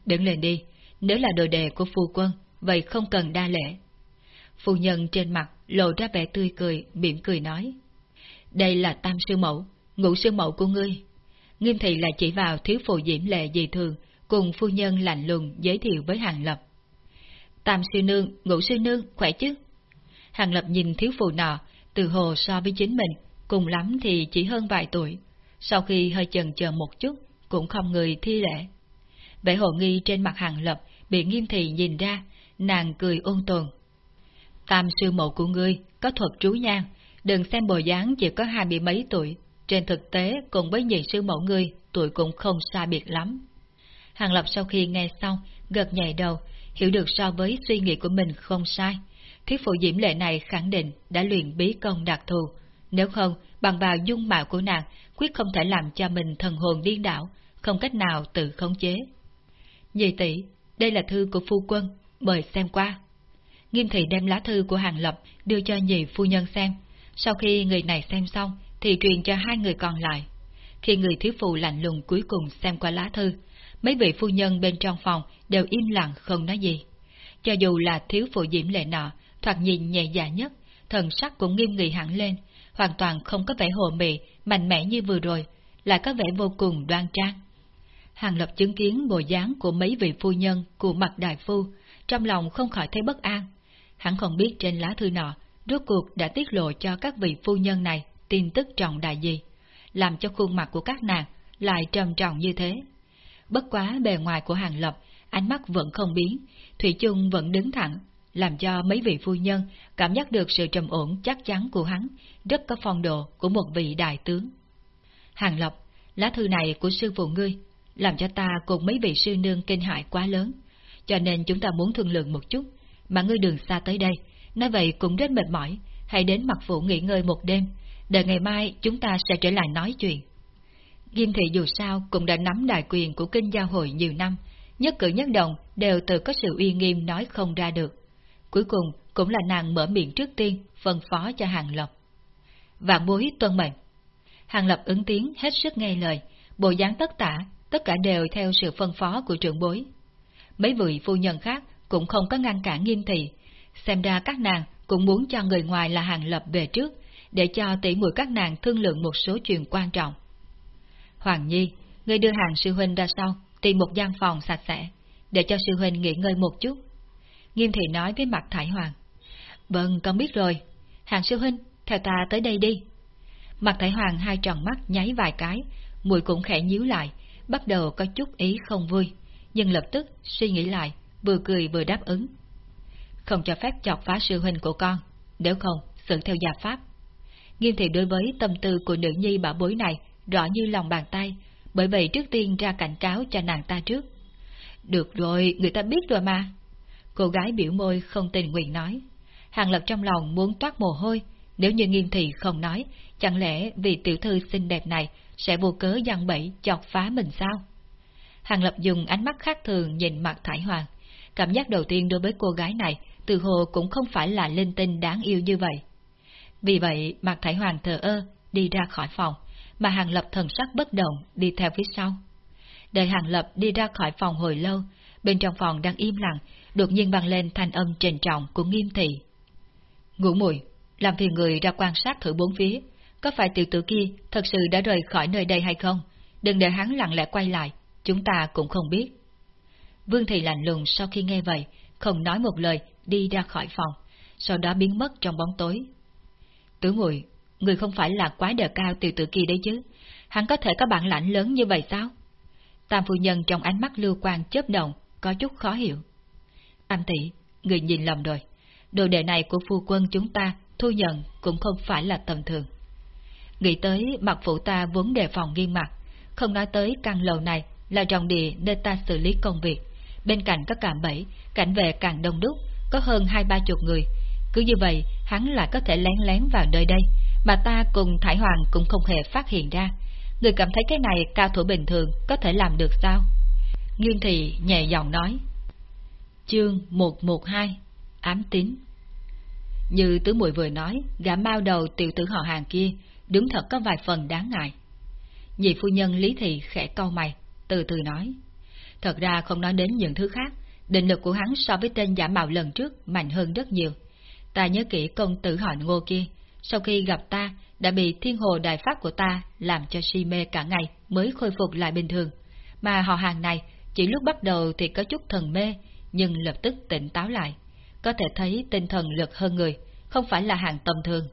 Đứng lên đi, nếu là đồ đề của phu quân, vậy không cần đa lễ. Phu nhân trên mặt lộ ra vẻ tươi cười, mỉm cười nói. Đây là tam sư mẫu, ngũ sư mẫu của ngươi. Nghiêm thị là chỉ vào thiếu phụ diễm lệ dị thường, cùng phu nhân lạnh lùng giới thiệu với Hàng Lập. Tam sư nương, ngũ sư nương, khỏe chứ? Hàng Lập nhìn thiếu phụ nọ, từ hồ so với chính mình, cùng lắm thì chỉ hơn vài tuổi. Sau khi hơi chần chờ một chút, cũng không người thi lễ. Vẻ hồ nghi trên mặt Hàng Lập bị nghiêm thị nhìn ra, nàng cười ôn tồn. Tam sư mẫu của ngươi có thuật trú nhan, đừng xem bồ dáng chỉ có hai mươi mấy tuổi, trên thực tế cùng với nhị sư mẫu ngươi tuổi cũng không xa biệt lắm. Hàng Lập sau khi nghe xong, gật nhảy đầu, hiểu được so với suy nghĩ của mình không sai. Thiết phụ diễm lệ này khẳng định đã luyện bí công đặc thù, nếu không, bằng vào dung mạo của nàng, quyết không thể làm cho mình thần hồn điên đảo, không cách nào tự khống chế. Nhị tỷ, đây là thư của phu quân, mời xem qua. Nghiêm thị đem lá thư của Hàng Lập đưa cho nhị phu nhân xem. Sau khi người này xem xong, thì truyền cho hai người còn lại. Khi người thiếu phụ lạnh lùng cuối cùng xem qua lá thư, mấy vị phu nhân bên trong phòng đều im lặng không nói gì. Cho dù là thiếu phụ diễm lệ nọ, thoạt nhìn nhẹ dạ nhất, thần sắc cũng nghiêm nghị hẳn lên, hoàn toàn không có vẻ hồ mị, mạnh mẽ như vừa rồi, lại có vẻ vô cùng đoan trang. Hàng Lập chứng kiến bộ dáng của mấy vị phu nhân của mặt đại phu, trong lòng không khỏi thấy bất an. Hắn không biết trên lá thư nọ, rốt cuộc đã tiết lộ cho các vị phu nhân này tin tức trọng đại gì, làm cho khuôn mặt của các nàng lại trầm trọng như thế. Bất quá bề ngoài của Hàng Lập, ánh mắt vẫn không biến, Thủy chung vẫn đứng thẳng, làm cho mấy vị phu nhân cảm giác được sự trầm ổn chắc chắn của hắn, rất có phong độ của một vị đại tướng. Hàng Lập, lá thư này của sư phụ ngươi, làm cho ta cùng mấy vị sư nương kinh hại quá lớn, cho nên chúng ta muốn thương lượng một chút, mà ngươi đường xa tới đây, nói vậy cũng rất mệt mỏi, hãy đến mặt phụ nghỉ ngơi một đêm, đợi ngày mai chúng ta sẽ trở lại nói chuyện. Diêm thị dù sao cũng đã nắm đại quyền của kinh giao hội nhiều năm, nhất cử nhất động đều từ có sự uy nghiêm nói không ra được. Cuối cùng cũng là nàng mở miệng trước tiên, phân phó cho Hàng Lập. Vạn bối tuân mệnh. Hàng Lập ứng tiếng hết sức nghe lời, bộ dáng tất tả, tất cả đều theo sự phân phó của trưởng bối. Mấy vị phu nhân khác cũng không có ngăn cản nghiêm thị, xem ra các nàng cũng muốn cho người ngoài là Hàng Lập về trước, để cho tỷ muội các nàng thương lượng một số chuyện quan trọng. Hoàng Nhi, người đưa hàng sư huynh ra sau, tìm một gian phòng sạch sẽ, để cho sư huynh nghỉ ngơi một chút. Nghiêm thị nói với mặt Thải Hoàng. Vâng, con biết rồi. Hàng sư huynh, theo ta tới đây đi. Mặt Thải Hoàng hai tròn mắt nháy vài cái, mùi cũng khẽ nhíu lại, bắt đầu có chút ý không vui, nhưng lập tức suy nghĩ lại, vừa cười vừa đáp ứng. Không cho phép chọc phá sư huynh của con, nếu không, xử theo gia pháp. Nghiêm thị đối với tâm tư của nữ nhi bảo bối này rõ như lòng bàn tay, bởi vậy trước tiên ra cảnh cáo cho nàng ta trước. Được rồi, người ta biết rồi mà. Cô gái biểu môi không tình nguyện nói. Hàng Lập trong lòng muốn toát mồ hôi, nếu như nghiêm thị không nói, chẳng lẽ vì tiểu thư xinh đẹp này sẽ vô cớ giăng bẫy chọc phá mình sao? Hàng Lập dùng ánh mắt khác thường nhìn mặt Thải Hoàng. Cảm giác đầu tiên đối với cô gái này, từ hồ cũng không phải là linh tinh đáng yêu như vậy. Vì vậy, mặt Thải Hoàng thờ ơ, đi ra khỏi phòng, mà Hàng Lập thần sắc bất động đi theo phía sau. Đợi Hàng Lập đi ra khỏi phòng hồi lâu, bên trong phòng đang im lặng, đột nhiên vang lên thanh âm trền trọng của nghiêm thị. Ngủ mùi, làm phiền người ra quan sát thử bốn phía, có phải tiểu tử kia thật sự đã rời khỏi nơi đây hay không? Đừng để hắn lặng lẽ quay lại, chúng ta cũng không biết. Vương Thị lạnh lùng sau khi nghe vậy, không nói một lời, đi ra khỏi phòng, sau đó biến mất trong bóng tối. Tứ muội người không phải là quái đờ cao tiểu tử kia đấy chứ, hắn có thể có bản lãnh lớn như vậy sao? Tam phu nhân trong ánh mắt lưu quan chớp động, có chút khó hiểu. Tam tỷ, người nhìn lầm rồi, đồ đệ này của phu quân chúng ta thu nhận cũng không phải là tầm thường. Nghĩ tới mặt phụ ta vốn đề phòng nghiêm mặt, không nói tới căn lầu này là trọng địa nơi ta xử lý công việc. Bên cạnh có cạm bẫy, cảnh vệ càng đông đúc, có hơn hai ba chục người. Cứ như vậy, hắn lại có thể lén lén vào nơi đây, mà ta cùng Thải Hoàng cũng không hề phát hiện ra. Người cảm thấy cái này cao thủ bình thường có thể làm được sao? Nghiêm thị nhẹ giọng nói. Chương 112 Ám tín Như tứ muội vừa nói, gã mau đầu tiểu tử họ hàng kia, đứng thật có vài phần đáng ngại. Nhị phu nhân Lý Thị khẽ câu mày, từ từ nói. Thật ra không nói đến những thứ khác, định lực của hắn so với tên giả mạo lần trước mạnh hơn rất nhiều. Ta nhớ kỹ công tử họ ngô kia, sau khi gặp ta, đã bị thiên hồ đại pháp của ta làm cho si mê cả ngày mới khôi phục lại bình thường. Mà họ hàng này, chỉ lúc bắt đầu thì có chút thần mê, nhưng lập tức tỉnh táo lại. Có thể thấy tinh thần lực hơn người, không phải là hàng tầm thường.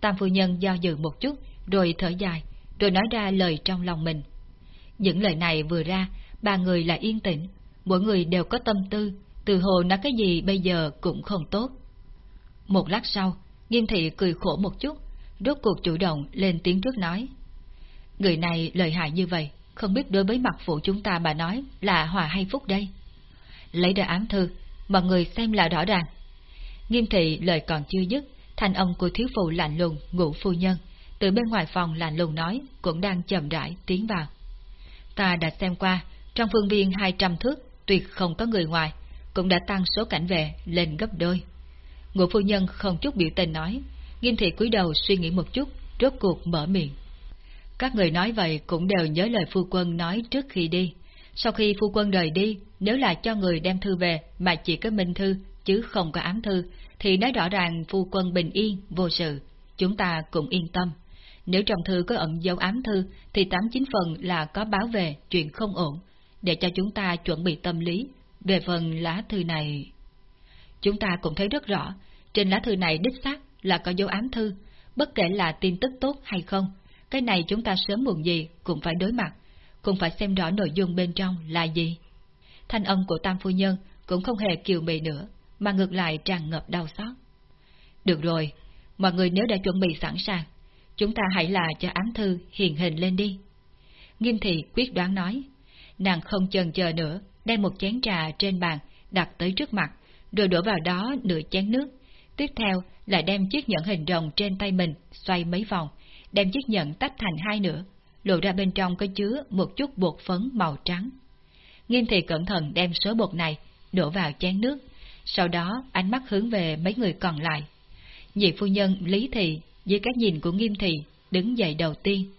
Tam phu nhân do dự một chút, rồi thở dài, rồi nói ra lời trong lòng mình. Những lời này vừa ra, ba người lại yên tĩnh, mỗi người đều có tâm tư, từ hồ nói cái gì bây giờ cũng không tốt. Một lát sau, nghiêm thị cười khổ một chút, rốt cuộc chủ động lên tiếng trước nói. Người này lời hại như vậy, không biết đối với mặt phụ chúng ta mà nói là hòa hay phúc đây. Lấy ra ám thư, mọi người xem là rõ ràng. Nghiêm thị lời còn chưa dứt, thanh âm của thiếu phụ lạnh lùng, ngủ phu nhân, từ bên ngoài phòng lạnh lùng nói, cũng đang chậm rãi tiến vào. Ta đã xem qua, trong phương viên 200 thước, tuyệt không có người ngoài, cũng đã tăng số cảnh vệ lên gấp đôi. Ngũ phu nhân không chút biểu tình nói, nghiêm thị cúi đầu suy nghĩ một chút, rốt cuộc mở miệng. Các người nói vậy cũng đều nhớ lời phu quân nói trước khi đi. Sau khi phu quân rời đi, nếu là cho người đem thư về mà chỉ có minh thư, chứ không có ám thư, thì nói rõ ràng phu quân bình yên, vô sự. Chúng ta cũng yên tâm. Nếu trong thư có ẩn dấu ám thư, thì tám chín phần là có báo về chuyện không ổn, để cho chúng ta chuẩn bị tâm lý. Về phần lá thư này... Chúng ta cũng thấy rất rõ, trên lá thư này đích xác là có dấu ám thư, bất kể là tin tức tốt hay không, cái này chúng ta sớm muộn gì cũng phải đối mặt, cũng phải xem rõ nội dung bên trong là gì. Thanh âm của Tam Phu Nhân cũng không hề kiều mị nữa, mà ngược lại tràn ngập đau xót. Được rồi, mọi người nếu đã chuẩn bị sẵn sàng, chúng ta hãy là cho ám thư hiền hình lên đi. Nghiêm thị quyết đoán nói, nàng không chần chờ nữa, đem một chén trà trên bàn đặt tới trước mặt, rồi đổ vào đó nửa chén nước. Tiếp theo là đem chiếc nhẫn hình rồng trên tay mình xoay mấy vòng, đem chiếc nhẫn tách thành hai nửa, lộ ra bên trong có chứa một chút bột phấn màu trắng. Nghiêm thị cẩn thận đem số bột này đổ vào chén nước, sau đó ánh mắt hướng về mấy người còn lại. Nhị phu nhân Lý Thị dưới cái nhìn của Nghiêm Thị đứng dậy đầu tiên.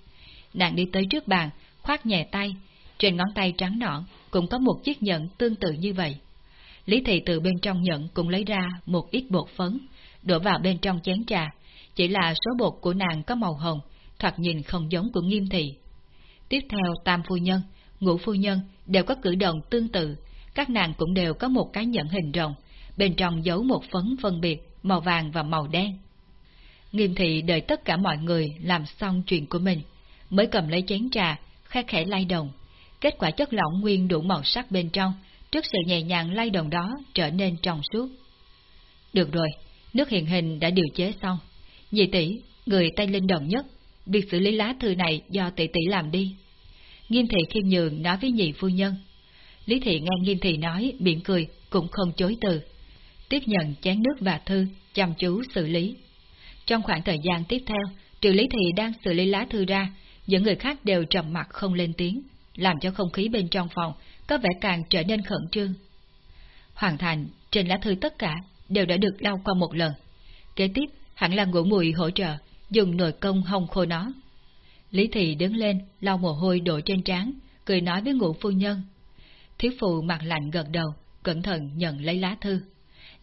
Nàng đi tới trước bàn, khoát nhẹ tay, trên ngón tay trắng nõn cũng có một chiếc nhẫn tương tự như vậy. Lý Thị từ bên trong nhẫn cũng lấy ra một ít bột phấn, đổ vào bên trong chén trà, chỉ là số bột của nàng có màu hồng, thoạt nhìn không giống của nghiêm thị. Tiếp theo tam phu nhân, ngũ phu nhân đều có cử động tương tự, các nàng cũng đều có một cái nhẫn hình rồng, bên trong giấu một phấn phân biệt, màu vàng và màu đen. Nghiêm thị đợi tất cả mọi người làm xong chuyện của mình, mới cầm lấy chén trà, khẽ khẽ lay đồng. Kết quả chất lỏng nguyên đủ màu sắc bên trong, trước sự nhẹ nhàng lay động đó trở nên trong suốt. Được rồi, nước hiện hình đã điều chế xong. Nhị tỷ, người tay linh động nhất, việc xử lý lá thư này do tỷ tỷ làm đi. Nghiêm thị khiêm nhường nói với nhị phu nhân. Lý thị nghe nghiêm thị nói, miệng cười, cũng không chối từ. Tiếp nhận chén nước và thư, chăm chú xử lý. Trong khoảng thời gian tiếp theo, triệu Lý thị đang xử lý lá thư ra, những người khác đều trầm mặt không lên tiếng, làm cho không khí bên trong phòng có vẻ càng trở nên khẩn trương. Hoàn thành, trên lá thư tất cả đều đã được lau qua một lần. Kế tiếp, hẳn là ngũ mùi hỗ trợ, dùng nồi công hong khô nó. Lý Thị đứng lên, lau mồ hôi đổ trên trán, cười nói với ngũ phu nhân. Thiếu phụ mặt lạnh gật đầu, cẩn thận nhận lấy lá thư.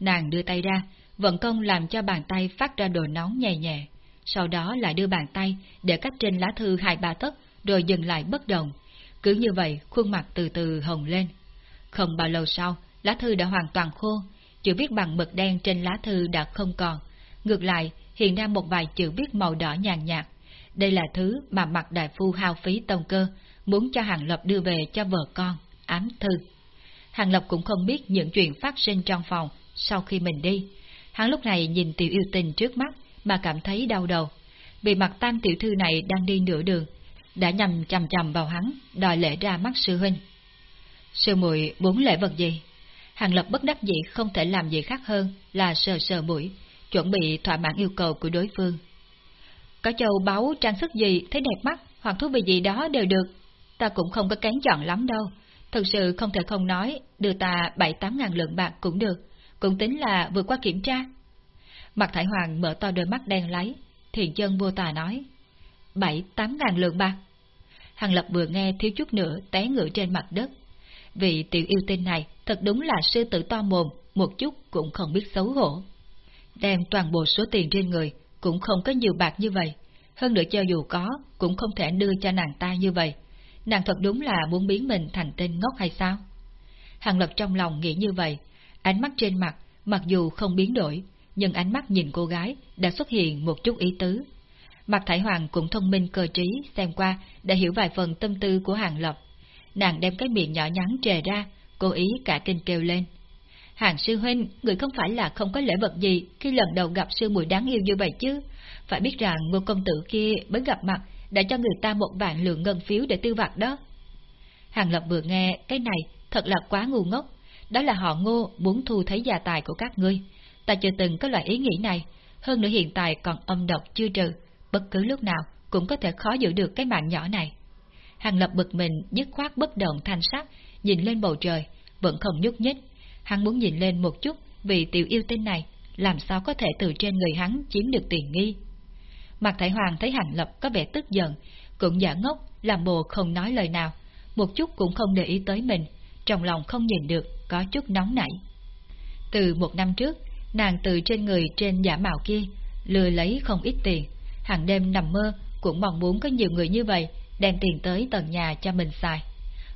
Nàng đưa tay ra, vận công làm cho bàn tay phát ra đồ nóng nhẹ nhẹ, sau đó lại đưa bàn tay để cách trên lá thư hai ba tấc, rồi dừng lại bất động. Cứ như vậy, khuôn mặt từ từ hồng lên. Không bao lâu sau, lá thư đã hoàn toàn khô, chữ viết bằng mực đen trên lá thư đã không còn. Ngược lại, hiện ra một vài chữ viết màu đỏ nhàn nhạt. Đây là thứ mà mặt đại phu hao phí tông cơ, muốn cho Hàng Lập đưa về cho vợ con, ám thư. Hàng Lập cũng không biết những chuyện phát sinh trong phòng sau khi mình đi. Hắn lúc này nhìn tiểu yêu tình trước mắt mà cảm thấy đau đầu. Vì mặt tam tiểu thư này đang đi nửa đường, đã nhầm chầm chầm vào hắn, đòi lễ ra mắt sư huynh. Sư muội muốn lễ vật gì? Hàng Lập bất đắc dĩ không thể làm gì khác hơn là sờ sờ mũi, chuẩn bị thỏa mãn yêu cầu của đối phương. Có châu báu trang sức gì thấy đẹp mắt hoặc thú vị gì đó đều được, ta cũng không có kén chọn lắm đâu. Thực sự không thể không nói, đưa ta bảy tám ngàn lượng bạc cũng được, cũng tính là vượt qua kiểm tra. Mặt Thải Hoàng mở to đôi mắt đen lấy, thiền chân vua tà nói, bảy tám ngàn lượng bạc. Hàng Lập vừa nghe thiếu chút nữa té ngựa trên mặt đất. Vị tiểu yêu tinh này thật đúng là sư tử to mồm, một chút cũng không biết xấu hổ đem toàn bộ số tiền trên người, cũng không có nhiều bạc như vậy. Hơn nữa cho dù có, cũng không thể đưa cho nàng ta như vậy. Nàng thật đúng là muốn biến mình thành tên ngốc hay sao? Hàng Lập trong lòng nghĩ như vậy, ánh mắt trên mặt, mặc dù không biến đổi, nhưng ánh mắt nhìn cô gái đã xuất hiện một chút ý tứ. Mặt Thải Hoàng cũng thông minh cơ trí, xem qua, đã hiểu vài phần tâm tư của Hàng Lập. Nàng đem cái miệng nhỏ nhắn trề ra, cố ý cả kinh kêu lên. Hàng sư huynh, người không phải là không có lễ vật gì khi lần đầu gặp sư muội đáng yêu như vậy chứ. Phải biết rằng ngô công tử kia mới gặp mặt đã cho người ta một vạn lượng ngân phiếu để tiêu vặt đó. Hàng Lập vừa nghe cái này thật là quá ngu ngốc. Đó là họ ngô muốn thu thấy gia tài của các ngươi. ta chưa từng có loại ý nghĩ này, hơn nữa hiện tại còn âm độc chưa trừ, bất cứ lúc nào cũng có thể khó giữ được cái mạng nhỏ này. Hàng Lập bực mình, dứt khoát bất động thanh sắc, nhìn lên bầu trời, vẫn không nhúc nhích. Hắn muốn nhìn lên một chút vì tiểu yêu tinh này, làm sao có thể từ trên người hắn chiếm được tiền nghi. Mặt Thái Hoàng thấy Hàng Lập có vẻ tức giận, cũng giả ngốc, làm bồ không nói lời nào, một chút cũng không để ý tới mình, trong lòng không nhìn được, có chút nóng nảy. Từ một năm trước, nàng từ trên người trên giả mạo kia, lừa lấy không ít tiền, hàng đêm nằm mơ, cũng mong muốn có nhiều người như vậy, đem tiền tới tận nhà cho mình xài.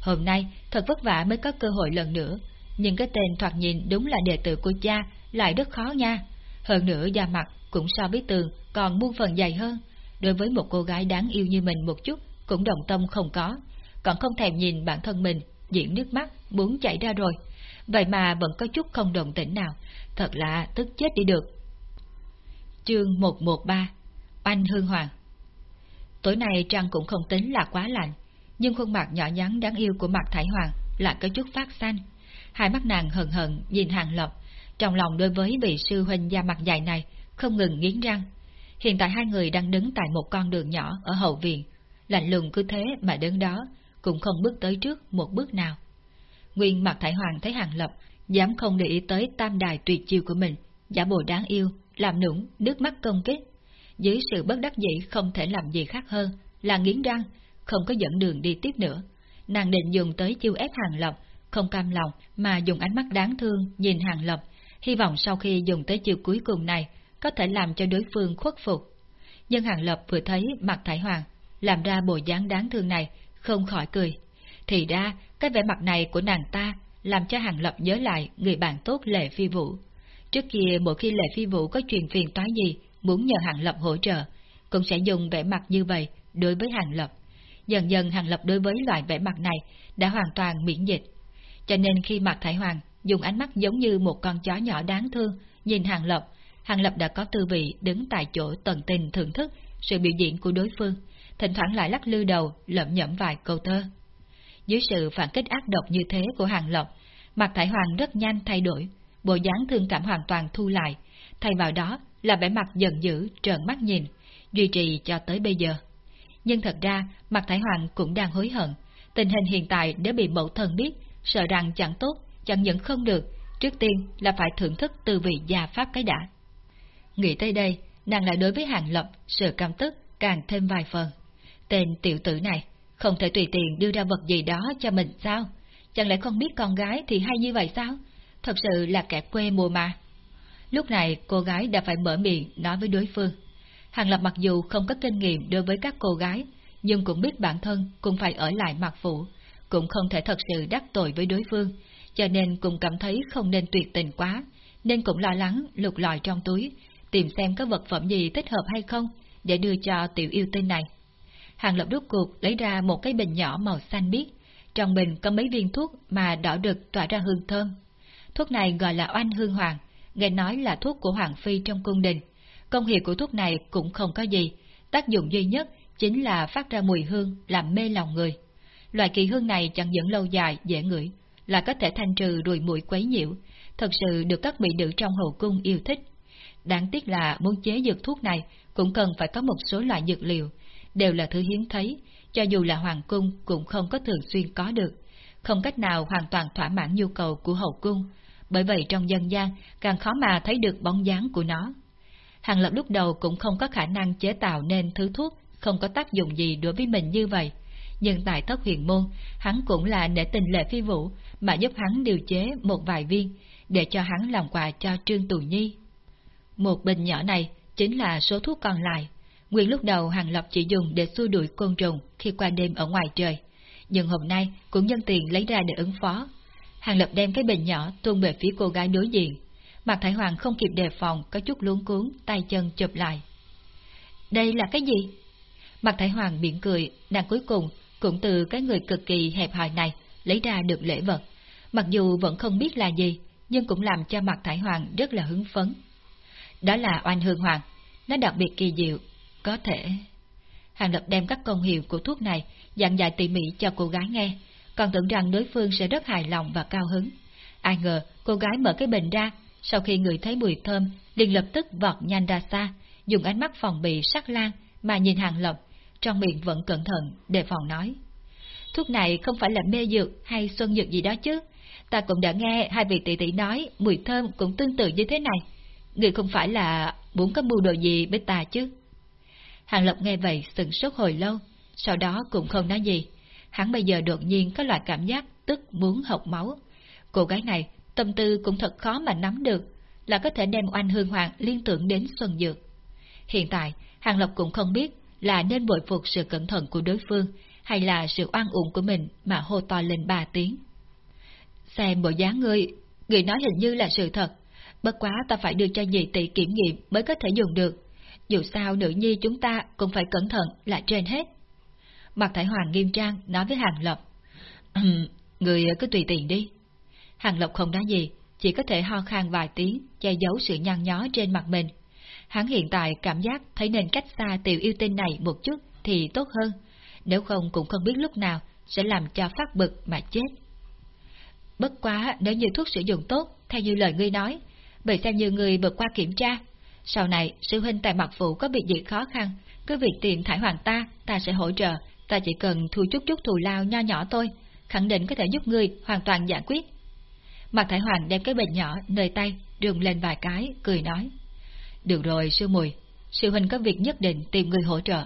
Hôm nay, thật vất vả mới có cơ hội lần nữa, nhưng cái tên thoạt nhìn đúng là đệ tử của cha, lại rất khó nha. Hơn nữa da mặt cũng so với tường, còn muôn phần dày hơn. Đối với một cô gái đáng yêu như mình một chút, cũng đồng tâm không có, còn không thèm nhìn bản thân mình, diễn nước mắt, muốn chảy ra rồi. Vậy mà vẫn có chút không đồng tĩnh nào, thật là tức chết đi được. Chương 113 Oanh Hương Hoàng Tối nay trăng cũng không tính là quá lạnh, nhưng khuôn mặt nhỏ nhắn đáng yêu của mặt Thải Hoàng lại có chút phát xanh. Hai mắt nàng hận hận nhìn Hàng Lập, trong lòng đối với vị sư huynh da mặt dài này không ngừng nghiến răng. Hiện tại hai người đang đứng tại một con đường nhỏ ở hậu viện, lạnh lùng cứ thế mà đứng đó, cũng không bước tới trước một bước nào. Nguyên mặt Thải Hoàng thấy Hàng Lập, dám không để ý tới tam đài tuyệt chiêu của mình, giả bộ đáng yêu, làm nũng, nước mắt công kích. Dưới sự bất đắc dĩ không thể làm gì khác hơn là nghiến răng, không có dẫn đường đi tiếp nữa. Nàng định dùng tới chiêu ép Hàng Lập, không cam lòng mà dùng ánh mắt đáng thương nhìn Hàng Lập, hy vọng sau khi dùng tới chiêu cuối cùng này có thể làm cho đối phương khuất phục. Nhưng Hàng Lập vừa thấy mặt Thải Hoàng làm ra bộ dáng đáng thương này, không khỏi cười. Thì ra, cái vẻ mặt này của nàng ta làm cho Hàng Lập nhớ lại người bạn tốt Lệ Phi Vũ. Trước kia mỗi khi Lệ Phi Vũ có chuyện phiền toái gì, muốn nhờ Hàng Lập hỗ trợ, cũng sẽ dùng vẻ mặt như vậy đối với Hàng Lập. Dần dần Hàng Lập đối với loại vẻ mặt này đã hoàn toàn miễn dịch. Cho nên khi Mạc Thái Hoàng dùng ánh mắt giống như một con chó nhỏ đáng thương nhìn Hàng Lập, Hàng Lập đã có tư vị đứng tại chỗ tận tình thưởng thức sự biểu diễn của đối phương, thỉnh thoảng lại lắc lư đầu lẩm nhẩm vài câu thơ. Dưới sự phản kích ác độc như thế của Hàng Lập, Mạc Thái Hoàng rất nhanh thay đổi, bộ dáng thương cảm hoàn toàn thu lại, thay vào đó là vẻ mặt giận dữ, trợn mắt nhìn, duy trì cho tới bây giờ. Nhưng thật ra, mặt Thái Hoàng cũng đang hối hận, tình hình hiện tại nếu bị mẫu thân biết, sợ rằng chẳng tốt, chẳng những không được, trước tiên là phải thưởng thức từ vị gia pháp cái đã. Nghĩ tới đây, nàng lại đối với Hàng Lập sự cảm tức càng thêm vài phần. Tên tiểu tử này, không thể tùy tiện đưa ra vật gì đó cho mình sao? Chẳng lẽ không biết con gái thì hay như vậy sao? Thật sự là kẻ quê mùa mà. Lúc này cô gái đã phải mở miệng nói với đối phương. Hàng Lập mặc dù không có kinh nghiệm đối với các cô gái, nhưng cũng biết bản thân cũng phải ở lại mặt phủ, cũng không thể thật sự đắc tội với đối phương, cho nên cũng cảm thấy không nên tuyệt tình quá, nên cũng lo lắng lục lọi trong túi, tìm xem có vật phẩm gì thích hợp hay không, để đưa cho tiểu yêu tinh này. Hàng Lập rút cuộc lấy ra một cái bình nhỏ màu xanh biếc, trong bình có mấy viên thuốc mà đỏ đực tỏa ra hương thơm. Thuốc này gọi là oanh hương hoàng, nghe nói là thuốc của Hoàng Phi trong cung đình. Công hiệu của thuốc này cũng không có gì, tác dụng duy nhất chính là phát ra mùi hương làm mê lòng người. Loại kỳ hương này chẳng những lâu dài, dễ ngửi, là có thể thanh trừ đùi mũi quấy nhiễu, thật sự được các mỹ nữ trong hậu cung yêu thích. Đáng tiếc là muốn chế dược thuốc này cũng cần phải có một số loại dược liệu, đều là thứ hiếm thấy, cho dù là hoàng cung cũng không có thường xuyên có được, không cách nào hoàn toàn thỏa mãn nhu cầu của hậu cung, bởi vậy trong dân gian càng khó mà thấy được bóng dáng của nó. Hàng Lập lúc đầu cũng không có khả năng chế tạo nên thứ thuốc không có tác dụng gì đối với mình như vậy, nhưng tại thất huyền môn, hắn cũng là để tình lệ phi vũ mà giúp hắn điều chế một vài viên, để cho hắn làm quà cho Trương Tù Nhi. Một bình nhỏ này chính là số thuốc còn lại. Nguyên lúc đầu Hàng Lập chỉ dùng để xua đuổi côn trùng khi qua đêm ở ngoài trời, nhưng hôm nay cũng nhân tiền lấy ra để ứng phó. Hàng Lập đem cái bình nhỏ tuôn về phía cô gái đối diện. Mặt Thái Hoàng không kịp đề phòng, có chút luống cuốn, tay chân chụp lại. Đây là cái gì? Mặt Thái Hoàng miệng cười, nàng cuối cùng cũng từ cái người cực kỳ hẹp hòi này lấy ra được lễ vật. Mặc dù vẫn không biết là gì, nhưng cũng làm cho mặt Thái Hoàng rất là hứng phấn. Đó là oanh hương hoàng, nó đặc biệt kỳ diệu, có thể... Hàng Lập đem các công hiệu của thuốc này dặn dạy tỉ mỉ cho cô gái nghe, còn tưởng rằng đối phương sẽ rất hài lòng và cao hứng. Ai ngờ, cô gái mở cái bình ra, sau khi người thấy mùi thơm, liền lập tức vọt nhanh ra xa, dùng ánh mắt phòng bị sắc lan mà nhìn Hàng Lập, trong miệng vẫn cẩn thận, đề phòng nói. Thuốc này không phải là mê dược hay xuân dược gì đó chứ. Ta cũng đã nghe hai vị tỷ tỷ nói mùi thơm cũng tương tự như thế này. Người không phải là muốn có mưu đồ gì với ta chứ. Hàng Lập nghe vậy sừng sốt hồi lâu, sau đó cũng không nói gì. Hắn bây giờ đột nhiên có loại cảm giác tức muốn học máu. Cô gái này, tâm tư cũng thật khó mà nắm được, là có thể đem oanh hương hoàng liên tưởng đến Xuân Dược. Hiện tại, Hàng lộc cũng không biết là nên bội phục sự cẩn thận của đối phương, hay là sự oan uổng của mình mà hô to lên ba tiếng. Xem bộ dáng ngươi, người nói hình như là sự thật, bất quá ta phải đưa cho nhị tỷ kiểm nghiệm mới có thể dùng được. Dù sao nữ nhi chúng ta cũng phải cẩn thận là trên hết. Mặt thái Hoàng nghiêm trang nói với Hàng Lập. người cứ tùy tiện đi. Hàng Lập không nói gì, chỉ có thể ho khan vài tiếng, che giấu sự nhăn nhó trên mặt mình. Hắn hiện tại cảm giác thấy nên cách xa tiểu yêu tinh này một chút thì tốt hơn, nếu không cũng không biết lúc nào sẽ làm cho phát bực mà chết. Bất quá nếu như thuốc sử dụng tốt, theo như lời ngươi nói, bởi xem như người vượt qua kiểm tra. Sau này, sư huynh tại mặt phụ có việc gì khó khăn, cứ việc tìm thải hoàng ta, ta sẽ hỗ trợ, ta chỉ cần thu chút chút thù lao nho nhỏ thôi, khẳng định có thể giúp ngươi hoàn toàn giải quyết. Mạc thải hoàng đem cái bình nhỏ nơi tay, đường lên vài cái, cười nói. Được rồi, sư mùi, sư huynh có việc nhất định tìm người hỗ trợ.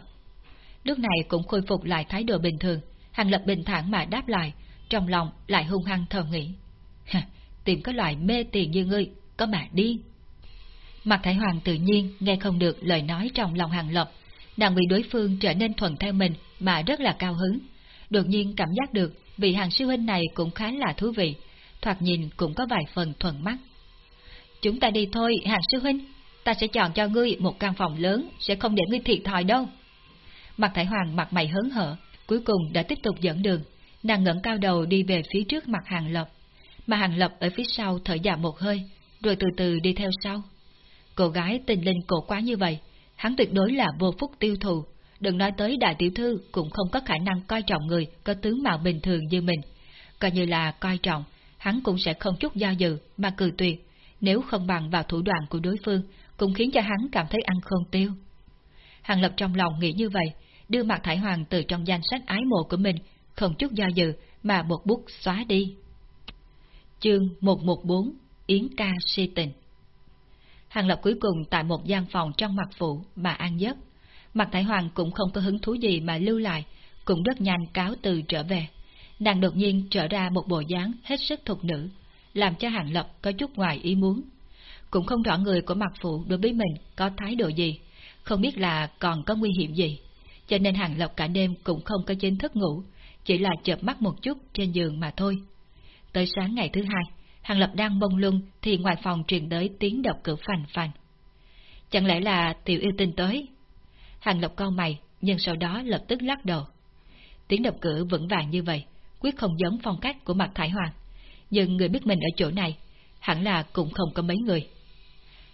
Lúc này cũng khôi phục lại thái độ bình thường, hàng lập bình thản mà đáp lại, trong lòng lại hung hăng thầm nghĩ. tìm có loại mê tiền như ngươi, có mà đi. Mạc Thái Hoàng tự nhiên nghe không được lời nói trong lòng hàng lập, nàng bị đối phương trở nên thuận theo mình mà rất là cao hứng. Đột nhiên cảm giác được vị hàng sư huynh này cũng khá là thú vị, thoạt nhìn cũng có vài phần thuận mắt. Chúng ta đi thôi, hàng sư huynh, ta sẽ chọn cho ngươi một căn phòng lớn, sẽ không để ngươi thiệt thòi đâu. Mặt Thái Hoàng mặt mày hớn hở, cuối cùng đã tiếp tục dẫn đường, nàng ngẩng cao đầu đi về phía trước mặt Hàng Lập, mà Hàng Lập ở phía sau thở dài một hơi, rồi từ từ đi theo sau. Cô gái tình linh cổ quá như vậy, hắn tuyệt đối là vô phúc tiêu thù, đừng nói tới đại tiểu thư cũng không có khả năng coi trọng người có tướng mạo bình thường như mình. Coi như là coi trọng, hắn cũng sẽ không chút do dự mà cười tuyệt, nếu không bằng vào thủ đoạn của đối phương, cũng khiến cho hắn cảm thấy ăn không tiêu. Hàng Lập trong lòng nghĩ như vậy, đưa mặt Thải Hoàng từ trong danh sách ái mộ của mình, không chút do dự mà một bút xóa đi. Chương 114 Yến ca si tình Hàng Lập cuối cùng tại một gian phòng trong mặt phủ, mà an giấc. Mặt Thái Hoàng cũng không có hứng thú gì mà lưu lại, cũng rất nhanh cáo từ trở về. Nàng đột nhiên trở ra một bộ dáng hết sức thục nữ, làm cho Hàng Lập có chút ngoài ý muốn. Cũng không rõ người của mặt phụ đối với mình có thái độ gì, không biết là còn có nguy hiểm gì. Cho nên Hàng Lập cả đêm cũng không có chính thức ngủ, chỉ là chợp mắt một chút trên giường mà thôi. Tới sáng ngày thứ hai, Hàng Lập đang mông lung thì ngoài phòng truyền tới tiếng đập cửa phành phành. Chẳng lẽ là tiểu yêu tinh tới? Hàng Lập cau mày, nhưng sau đó lập tức lắc đầu. Tiếng đập cửa vững vàng như vậy, quyết không giống phong cách của mặt Thải Hoàng. Nhưng người biết mình ở chỗ này, hẳn là cũng không có mấy người.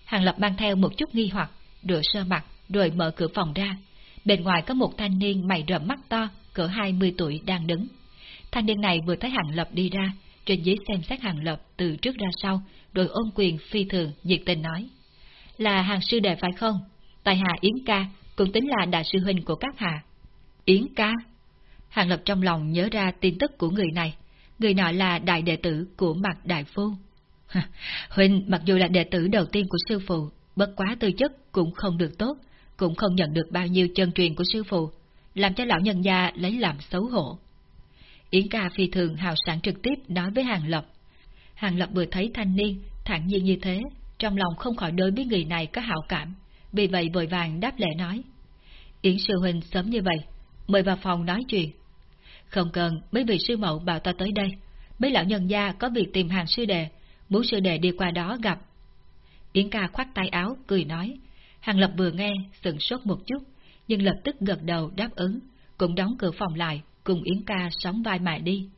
Hàng Lập mang theo một chút nghi hoặc, rửa sơ mặt, rồi mở cửa phòng ra. Bên ngoài có một thanh niên mày rậm mắt to, cỡ 20 tuổi đang đứng. Thanh niên này vừa thấy Hàng Lập đi ra, trên dưới xem xét Hàng Lập từ trước ra sau, rồi ôm quyền phi thường, nhiệt tình nói. Là hàng sư đệ phải không? Tài hạ Yến ca, cũng tính là đại sư huynh của các hạ. Yến ca? Hàng Lập trong lòng nhớ ra tin tức của người này. Người nọ là đại đệ tử của mặt đại phu. huynh mặc dù là đệ tử đầu tiên của sư phụ, bất quá tư chất cũng không được tốt, cũng không nhận được bao nhiêu chân truyền của sư phụ, làm cho lão nhân gia lấy làm xấu hổ. Yến ca phi thường hào sản trực tiếp nói với Hàng Lập. Hàng Lập vừa thấy thanh niên, thẳng nhiên như thế, trong lòng không khỏi đối với người này có hảo cảm, vì vậy vội vàng đáp lễ nói. Yến sư huynh sớm như vậy, mời vào phòng nói chuyện. Không cần, mấy vị sư mẫu bảo ta tới đây, mấy lão nhân gia có việc tìm hàng sư đệ, muốn sư đệ đi qua đó gặp. Yến ca khoát tay áo, cười nói. Hàng Lập vừa nghe, sừng sốt một chút, nhưng lập tức gật đầu đáp ứng, cũng đóng cửa phòng lại, cùng Yến ca sóng vai mài đi.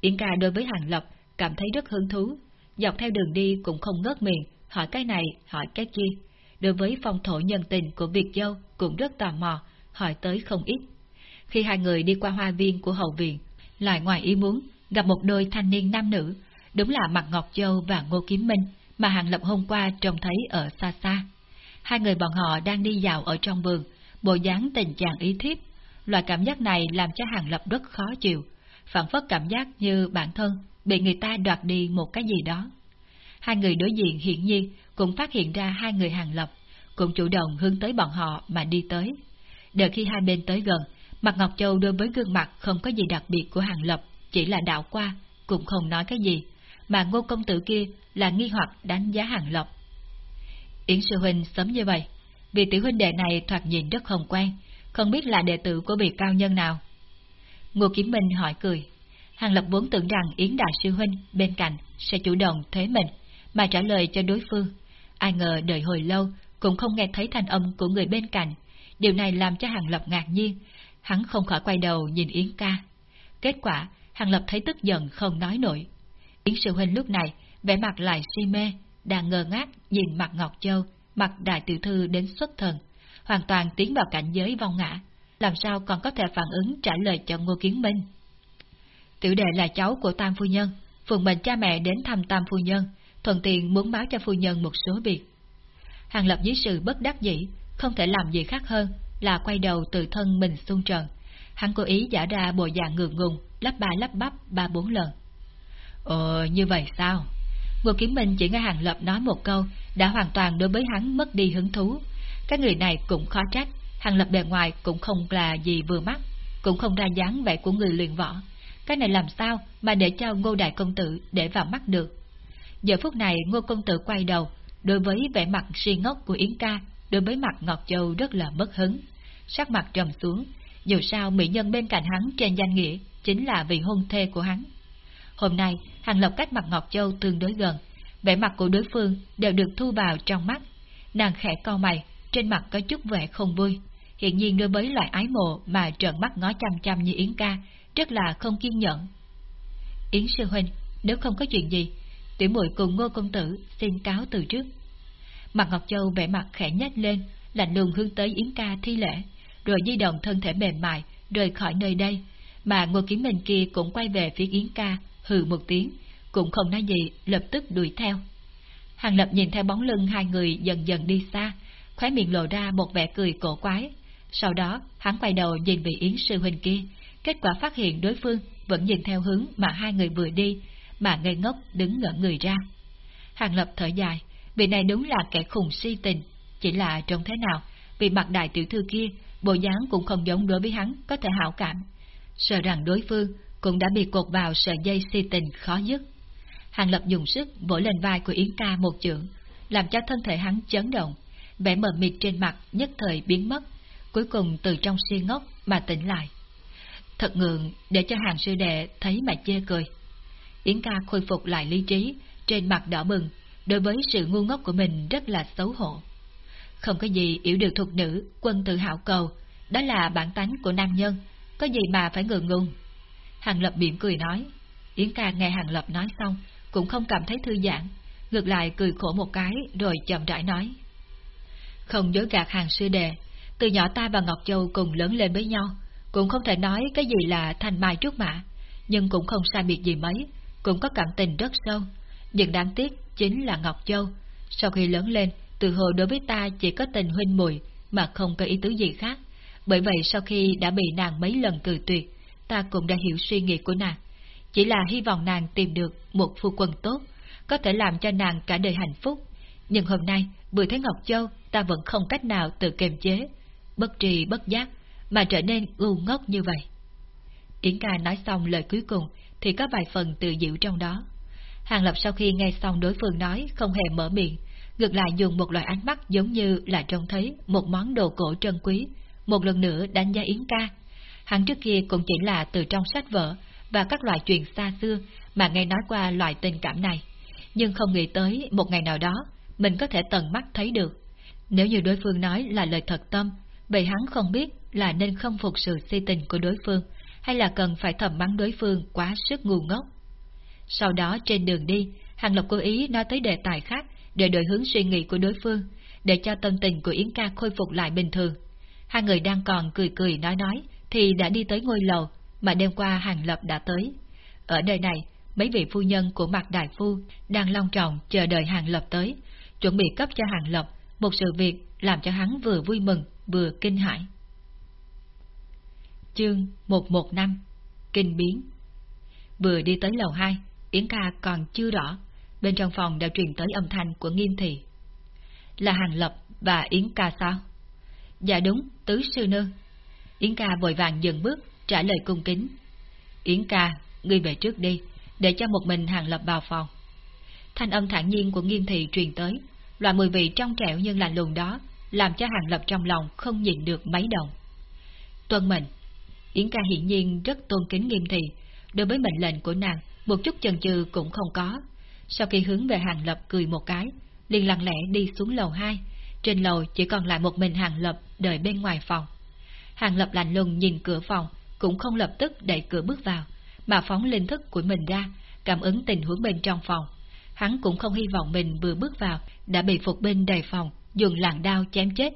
Yến ca đối với Hàng Lập cảm thấy rất hứng thú, dọc theo đường đi cũng không ngớt miệng, hỏi cái này, hỏi cái kia. Đối với phong thổ nhân tình của Việt Dâu cũng rất tò mò, hỏi tới không ít. Khi hai người đi qua hoa viên của hậu viện, lại ngoài ý muốn, gặp một đôi thanh niên nam nữ, đúng là Mặt Ngọc Châu và Ngô Kiếm Minh, mà Hàng Lập hôm qua trông thấy ở xa xa. Hai người bọn họ đang đi dạo ở trong vườn, bộ dáng tình trạng ý thiếp. Loại cảm giác này làm cho Hàng Lập rất khó chịu, phản phất cảm giác như bản thân bị người ta đoạt đi một cái gì đó. Hai người đối diện hiển nhiên cũng phát hiện ra hai người Hàng Lập, cũng chủ động hướng tới bọn họ mà đi tới. Đợi khi hai bên tới gần, Mặt Ngọc Châu đối với gương mặt không có gì đặc biệt của Hàng Lập, chỉ là đạo qua, cũng không nói cái gì, mà ngô công tử kia là nghi hoặc đánh giá Hàng Lập. Yến Sư Huynh sớm như vậy, vì tiểu huynh đệ này thoạt nhìn rất không quen, không biết là đệ tử của vị cao nhân nào. Ngô Kiếm Minh hỏi cười. Hàng Lập vốn tưởng rằng Yến Đại Sư Huynh bên cạnh sẽ chủ động thế mình, mà trả lời cho đối phương. Ai ngờ đợi hồi lâu cũng không nghe thấy thanh âm của người bên cạnh. Điều này làm cho Hàng Lập ngạc nhiên, hắn không khỏi quay đầu nhìn Yến ca. Kết quả, Hàng Lập thấy tức giận không nói nổi. Yến Sư Huynh lúc này, vẻ mặt lại si mê, đang ngơ ngác nhìn mặt Ngọc Châu, mặt đại tiểu thư đến xuất thần, hoàn toàn tiến vào cảnh giới vong ngã, làm sao còn có thể phản ứng trả lời cho Ngô Kiến Minh. Tiểu đệ là cháu của Tam Phu Nhân, phường mệnh cha mẹ đến thăm Tam Phu Nhân, thuận tiện muốn báo cho Phu Nhân một số việc. Hàng Lập dưới sự bất đắc dĩ, không thể làm gì khác hơn là quay đầu từ thân mình xung trần. Hắn cố ý giả ra bộ dạng ngượng ngùng, lắp ba lắp bắp ba bốn lần. Ờ, như vậy sao? Ngô Kiến Minh chỉ nghe Hàng Lập nói một câu, đã hoàn toàn đối với hắn mất đi hứng thú. Cái người này cũng khó trách, Hàng Lập bề ngoài cũng không là gì vừa mắt, cũng không ra dáng vẻ của người luyện võ. Cái này làm sao mà để cho Ngô Đại Công Tử để vào mắt được? Giờ phút này Ngô Công Tử quay đầu, đối với vẻ mặt si ngốc của Yến ca, đối với mặt Ngọc Châu rất là bất hứng. Sắc mặt trầm xuống, dù sao mỹ nhân bên cạnh hắn trên danh nghĩa chính là vị hôn thê của hắn. Hôm nay, Hàng Lập cách mặt Ngọc Châu tương đối gần, vẻ mặt của đối phương đều được thu vào trong mắt. Nàng khẽ co mày, trên mặt có chút vẻ không vui. Hiện nhiên đối với loại ái mộ mà trợn mắt ngó chăm chăm như Yến ca, rất là không kiên nhẫn. Yến sư huynh, nếu không có chuyện gì, tiểu muội cùng ngô công tử xin cáo từ trước. Mặt Ngọc Châu vẻ mặt khẽ nhếch lên, lạnh lùng hướng tới Yến ca thi lễ, rồi di động thân thể mềm mại, rời khỏi nơi đây, mà Ngô Kiếm mình kia cũng quay về phía Yến ca, hừ một tiếng, cũng không nói gì, lập tức đuổi theo. Hàng Lập nhìn theo bóng lưng hai người dần dần đi xa, khóe miệng lộ ra một vẻ cười cổ quái. Sau đó, hắn quay đầu nhìn vị Yến sư huynh kia, kết quả phát hiện đối phương vẫn nhìn theo hướng mà hai người vừa đi, mà ngây ngốc đứng ngỡ người ra. Hàng Lập thở dài, vị này đúng là kẻ khùng si tình, chỉ là trông thế nào, vì mặt đại tiểu thư kia, bộ dáng cũng không giống đối với hắn có thể hảo cảm. Sợ rằng đối phương cũng đã bị cột vào sợi dây si tình khó dứt. Hàng Lập dùng sức vỗ lên vai của Yến ca một chưởng, làm cho thân thể hắn chấn động, vẻ mờ mịt trên mặt nhất thời biến mất, cuối cùng từ trong si ngốc mà tỉnh lại. Thật ngượng để cho hàng sư đệ thấy mà chê cười. Yến ca khôi phục lại lý trí, trên mặt đỏ bừng, đối với sự ngu ngốc của mình rất là xấu hổ. Không có gì yếu được thuộc nữ, quân tự hảo cầu, đó là bản tánh của nam nhân, có gì mà phải ngượng ngùng. Hàng Lập miệng cười nói, Yến ca nghe Hàng Lập nói xong, cũng không cảm thấy thư giãn, ngược lại cười khổ một cái rồi chậm rãi nói. Không dối gạt hàng sư đề, từ nhỏ ta và Ngọc Châu cùng lớn lên với nhau, cũng không thể nói cái gì là thành mai trước mã, nhưng cũng không sai biệt gì mấy, cũng có cảm tình rất sâu. Nhưng đáng tiếc chính là Ngọc Châu, sau khi lớn lên, từ hồ đối với ta chỉ có tình huynh mùi, mà không có ý tứ gì khác. Bởi vậy sau khi đã bị nàng mấy lần cử tuyệt, ta cũng đã hiểu suy nghĩ của nàng. Chỉ là hy vọng nàng tìm được một phu quân tốt, có thể làm cho nàng cả đời hạnh phúc. Nhưng hôm nay, vừa thấy Ngọc Châu, ta vẫn không cách nào tự kiềm chế, bất trì bất giác, mà trở nên ngu ngốc như vậy. Yến ca nói xong lời cuối cùng, thì có vài phần tự diệu trong đó. Hàng Lập sau khi nghe xong đối phương nói, không hề mở miệng, ngược lại dùng một loại ánh mắt giống như là trông thấy một món đồ cổ trân quý, một lần nữa đánh giá Yến ca. Hắn trước kia cũng chỉ là từ trong sách vở và các loại chuyện xa xưa mà nghe nói qua loại tình cảm này, nhưng không nghĩ tới một ngày nào đó mình có thể tận mắt thấy được. Nếu như đối phương nói là lời thật tâm, vậy hắn không biết là nên không phục sự si tình của đối phương, hay là cần phải thầm mắng đối phương quá sức ngu ngốc. Sau đó trên đường đi, Hàng Lộc cố ý nói tới đề tài khác để đổi hướng suy nghĩ của đối phương, để cho tâm tình của Yến ca khôi phục lại bình thường. Hai người đang còn cười cười nói nói, thì đã đi tới ngôi lầu, mà đêm qua Hàng Lập đã tới. Ở nơi này, mấy vị phu nhân của mặt đại phu đang long trọng chờ đợi Hàng Lập tới, chuẩn bị cấp cho Hàng Lập một sự việc làm cho hắn vừa vui mừng vừa kinh hãi. Chương 115 Kinh biến Vừa đi tới lầu 2, Yến ca còn chưa rõ, bên trong phòng đã truyền tới âm thanh của nghiêm thị. Là Hàng Lập và Yến ca sao? Dạ đúng, tứ sư nương. Yến ca vội vàng dừng bước, trả lời cung kính. Yến ca, ngươi về trước đi, để cho một mình Hàng Lập vào phòng. Thanh âm thản nhiên của nghiêm thị truyền tới, loại mùi vị trong trẻo nhưng lạnh lùng đó, làm cho Hàng Lập trong lòng không nhịn được mấy đồng. Tuân mệnh, Yến ca hiển nhiên rất tôn kính nghiêm thị, đối với mệnh lệnh của nàng, một chút chần chừ cũng không có. Sau khi hướng về Hàng Lập cười một cái, liền lặng lẽ đi xuống lầu 2, trên lầu chỉ còn lại một mình Hàng Lập đợi bên ngoài phòng. Hàng Lập lạnh lùng nhìn cửa phòng, cũng không lập tức đẩy cửa bước vào, mà phóng linh thức của mình ra, cảm ứng tình huống bên trong phòng. Hắn cũng không hy vọng mình vừa bước vào đã bị phục binh đầy phòng, dùng làn đao chém chết.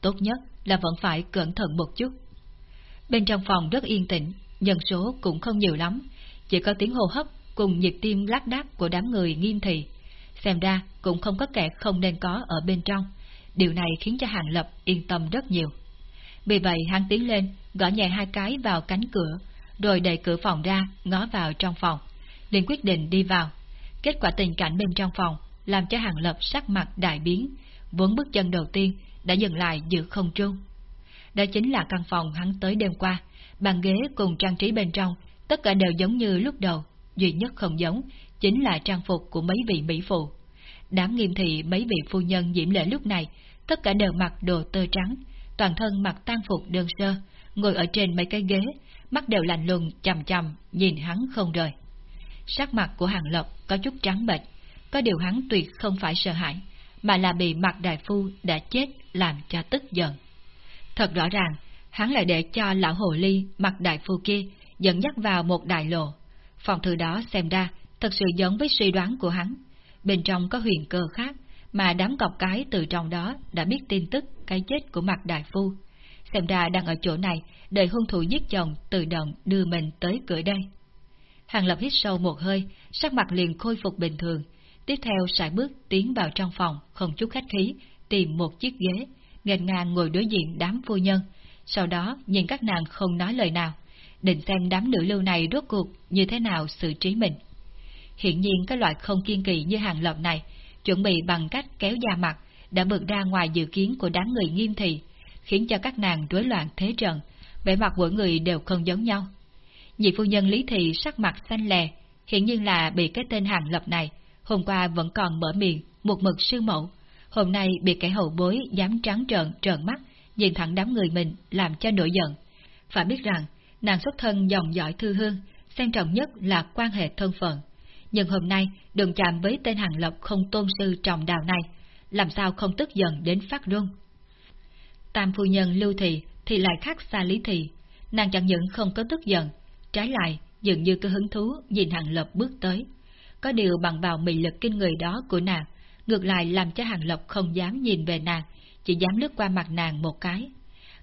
Tốt nhất là vẫn phải cẩn thận một chút. Bên trong phòng rất yên tĩnh, nhân số cũng không nhiều lắm, chỉ có tiếng hô hấp cùng nhịp tim lác đác của đám người nghiêm thị. Xem ra cũng không có kẻ không nên có ở bên trong. Điều này khiến cho Hàng Lập yên tâm rất nhiều. Vì vậy hắn tiến lên, gõ nhẹ hai cái vào cánh cửa, rồi đẩy cửa phòng ra, ngó vào trong phòng. liền quyết định đi vào. Kết quả tình cảnh bên trong phòng làm cho Hàng Lập sắc mặt đại biến, vốn bước chân đầu tiên đã dừng lại giữa không trung. Đó chính là căn phòng hắn tới đêm qua, bàn ghế cùng trang trí bên trong, tất cả đều giống như lúc đầu, duy nhất không giống, chính là trang phục của mấy vị mỹ phụ. Đám nghiêm thị mấy vị phu nhân diễm lệ lúc này, tất cả đều mặc đồ tơ trắng, toàn thân mặc tang phục đơn sơ, ngồi ở trên mấy cái ghế, mắt đều lạnh lùng chằm chằm, nhìn hắn không rời. Sắc mặt của Hàng Lập có chút trắng bệch, có điều hắn tuyệt không phải sợ hãi, mà là bị mặt đại phu đã chết làm cho tức giận. Thật rõ ràng, hắn lại để cho lão hồ ly mặt đại phu kia dẫn dắt vào một đại lộ. Phòng thư đó xem ra thật sự giống với suy đoán của hắn. Bên trong có huyền cơ khác, mà đám cọc cái từ trong đó đã biết tin tức cái chết của mặt đại phu. Xem ra đang ở chỗ này, đợi hung thủ giết chồng tự động đưa mình tới cửa đây. Hàng Lập hít sâu một hơi, sắc mặt liền khôi phục bình thường. Tiếp theo sải bước tiến vào trong phòng, không chút khách khí, tìm một chiếc ghế, nghênh ngang ngồi đối diện đám phu nhân, sau đó nhìn các nàng không nói lời nào, định xem đám nữ lưu này rốt cuộc như thế nào xử trí mình. Hiện nhiên cái loại không kiên kỳ như hàng lập này, chuẩn bị bằng cách kéo da mặt, đã vượt ra ngoài dự kiến của đám người nghiêm thị, khiến cho các nàng rối loạn thế trận, vẻ mặt mỗi người đều không giống nhau. Nhị phu nhân Lý Thị sắc mặt xanh lè, hiện nhiên là bị cái tên hàng lập này, hôm qua vẫn còn mở miệng, một mực sư mẫu, hôm nay bị kẻ hậu bối dám trắng trợn trợn mắt, nhìn thẳng đám người mình làm cho nổi giận. Phải biết rằng, nàng xuất thân dòng dõi thư hương, xem trọng nhất là quan hệ thân phận. Nhưng hôm nay, đừng chạm với tên hàng lộc không tôn sư trọng đạo này, làm sao không tức giận đến phát run. Tam phu nhân lưu thị thì lại khác xa lý thị, nàng chẳng những không có tức giận, trái lại dường như có hứng thú nhìn hàng lập bước tới. Có điều bằng vào mị lực kinh người đó của nàng, ngược lại làm cho hàng lập không dám nhìn về nàng, chỉ dám lướt qua mặt nàng một cái.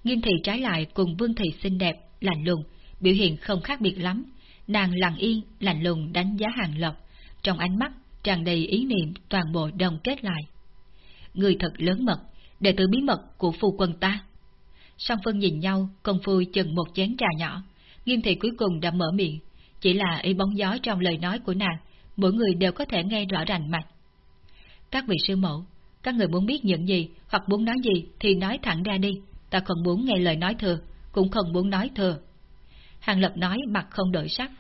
Nghiêm thị trái lại cùng vương thị xinh đẹp, lạnh lùng, biểu hiện không khác biệt lắm. Nàng lặng yên, lạnh lùng đánh giá hàng lập, trong ánh mắt tràn đầy ý niệm toàn bộ đồng kết lại. Người thật lớn mật, đệ tử bí mật của phu quân ta. Song phương nhìn nhau, công phu chừng một chén trà nhỏ, nghiêm thị cuối cùng đã mở miệng, chỉ là ý bóng gió trong lời nói của nàng, mỗi người đều có thể nghe rõ rành mạch. Các vị sư mẫu, các người muốn biết những gì hoặc muốn nói gì thì nói thẳng ra đi, ta không muốn nghe lời nói thừa, cũng không muốn nói thừa. Hàng Lập nói mặt không đổi sắc.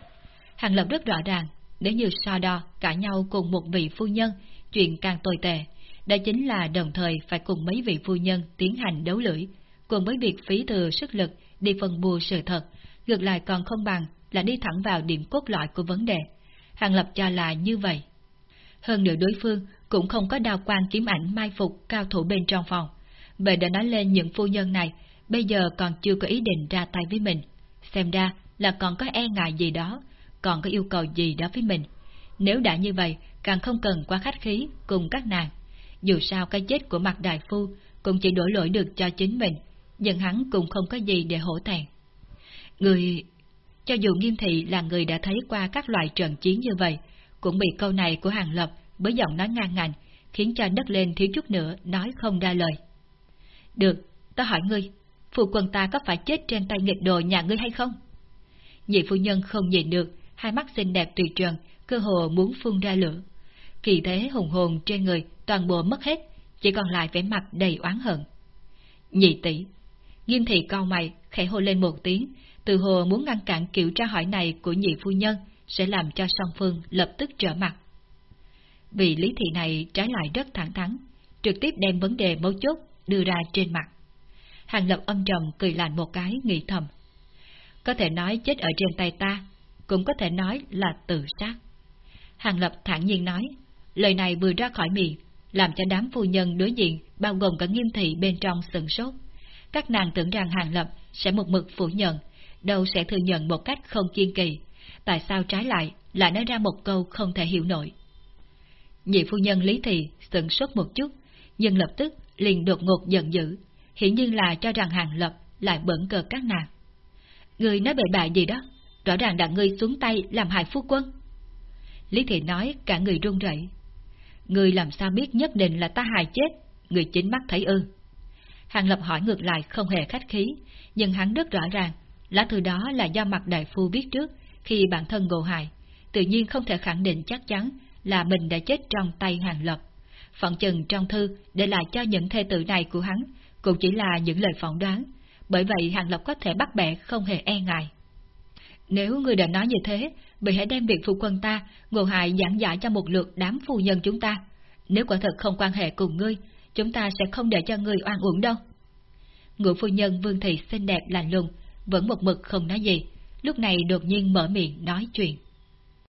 Hàng Lập rất rõ ràng, nếu như so đo cả nhau cùng một vị phu nhân, chuyện càng tồi tệ, đó chính là đồng thời phải cùng mấy vị phu nhân tiến hành đấu lưỡi, cùng với việc phí thừa sức lực đi phân bua sự thật, ngược lại còn không bằng là đi thẳng vào điểm cốt lõi của vấn đề. Hàng Lập cho là như vậy. Hơn nữa đối phương cũng không có đào quan kiếm ảnh mai phục cao thủ bên trong phòng. Vậy đã nói lên những phu nhân này, bây giờ còn chưa có ý định ra tay với mình. Xem ra là còn có e ngại gì đó, còn có yêu cầu gì đó với mình. Nếu đã như vậy, càng không cần quá khách khí cùng các nàng. Dù sao cái chết của mặt đại phu cũng chỉ đổ lỗi được cho chính mình, nhưng hắn cũng không có gì để hổ thẹn. Người... cho dù nghiêm thị là người đã thấy qua các loại trận chiến như vậy, cũng bị câu này của Hàng Lập với giọng nói ngang ngạnh, khiến cho đất lên thiếu chút nữa nói không ra lời. Được, ta hỏi ngươi, phụ quân ta có phải chết trên tay nghịch đồ nhà ngươi hay không? Nhị phu nhân không nhìn được, hai mắt xinh đẹp tùy trần, cơ hồ muốn phun ra lửa. Kỳ thế hùng hồn trên người toàn bộ mất hết, chỉ còn lại vẻ mặt đầy oán hận. Nhị tỷ, nghiêm thị cao mày, khẽ hô lên một tiếng, từ hồ muốn ngăn cản kiểu tra hỏi này của nhị phu nhân, sẽ làm cho song phương lập tức trở mặt. Vì lý thị này trái lại rất thẳng thắn, trực tiếp đem vấn đề mấu chốt đưa ra trên mặt. Hàng lập âm trầm cười lạnh một cái nghĩ thầm. Có thể nói chết ở trên tay ta, cũng có thể nói là tự sát. Hàng lập thản nhiên nói, lời này vừa ra khỏi miệng, làm cho đám phu nhân đối diện bao gồm cả nghiêm thị bên trong sừng sốt. Các nàng tưởng rằng Hàng Lập sẽ một mực phủ nhận, đâu sẽ thừa nhận một cách không kiên kỳ. Tại sao trái lại lại nói ra một câu không thể hiểu nổi? Nhị phu nhân Lý Thị sững sốt một chút, nhưng lập tức liền đột ngột giận dữ, hiển nhiên là cho rằng Hàng Lập lại bẩn cờ các nàng. Người nói bậy bạ gì đó, rõ ràng đã ngươi xuống tay làm hại phu quân. Lý Thị nói cả người run rẩy. Người làm sao biết nhất định là ta hại chết, người chính mắt thấy ư. Hàng Lập hỏi ngược lại không hề khách khí, nhưng hắn rất rõ ràng, lá thư đó là do mặt đại phu biết trước khi bản thân ngộ hại, tự nhiên không thể khẳng định chắc chắn là mình đã chết trong tay Hàng Lập. Phận chừng trong thư để lại cho những thê tử này của hắn cũng chỉ là những lời phỏng đoán, bởi vậy Hàng Lập có thể bắt bẻ không hề e ngại. Nếu người đã nói như thế, vậy hãy đem việc phụ quân ta, ngộ hại giảng giải cho một lượt đám phu nhân chúng ta. Nếu quả thật không quan hệ cùng ngươi, chúng ta sẽ không để cho ngươi oan uổng đâu. Ngụ phu nhân Vương Thị xinh đẹp lành lùng, vẫn một mực không nói gì, lúc này đột nhiên mở miệng nói chuyện.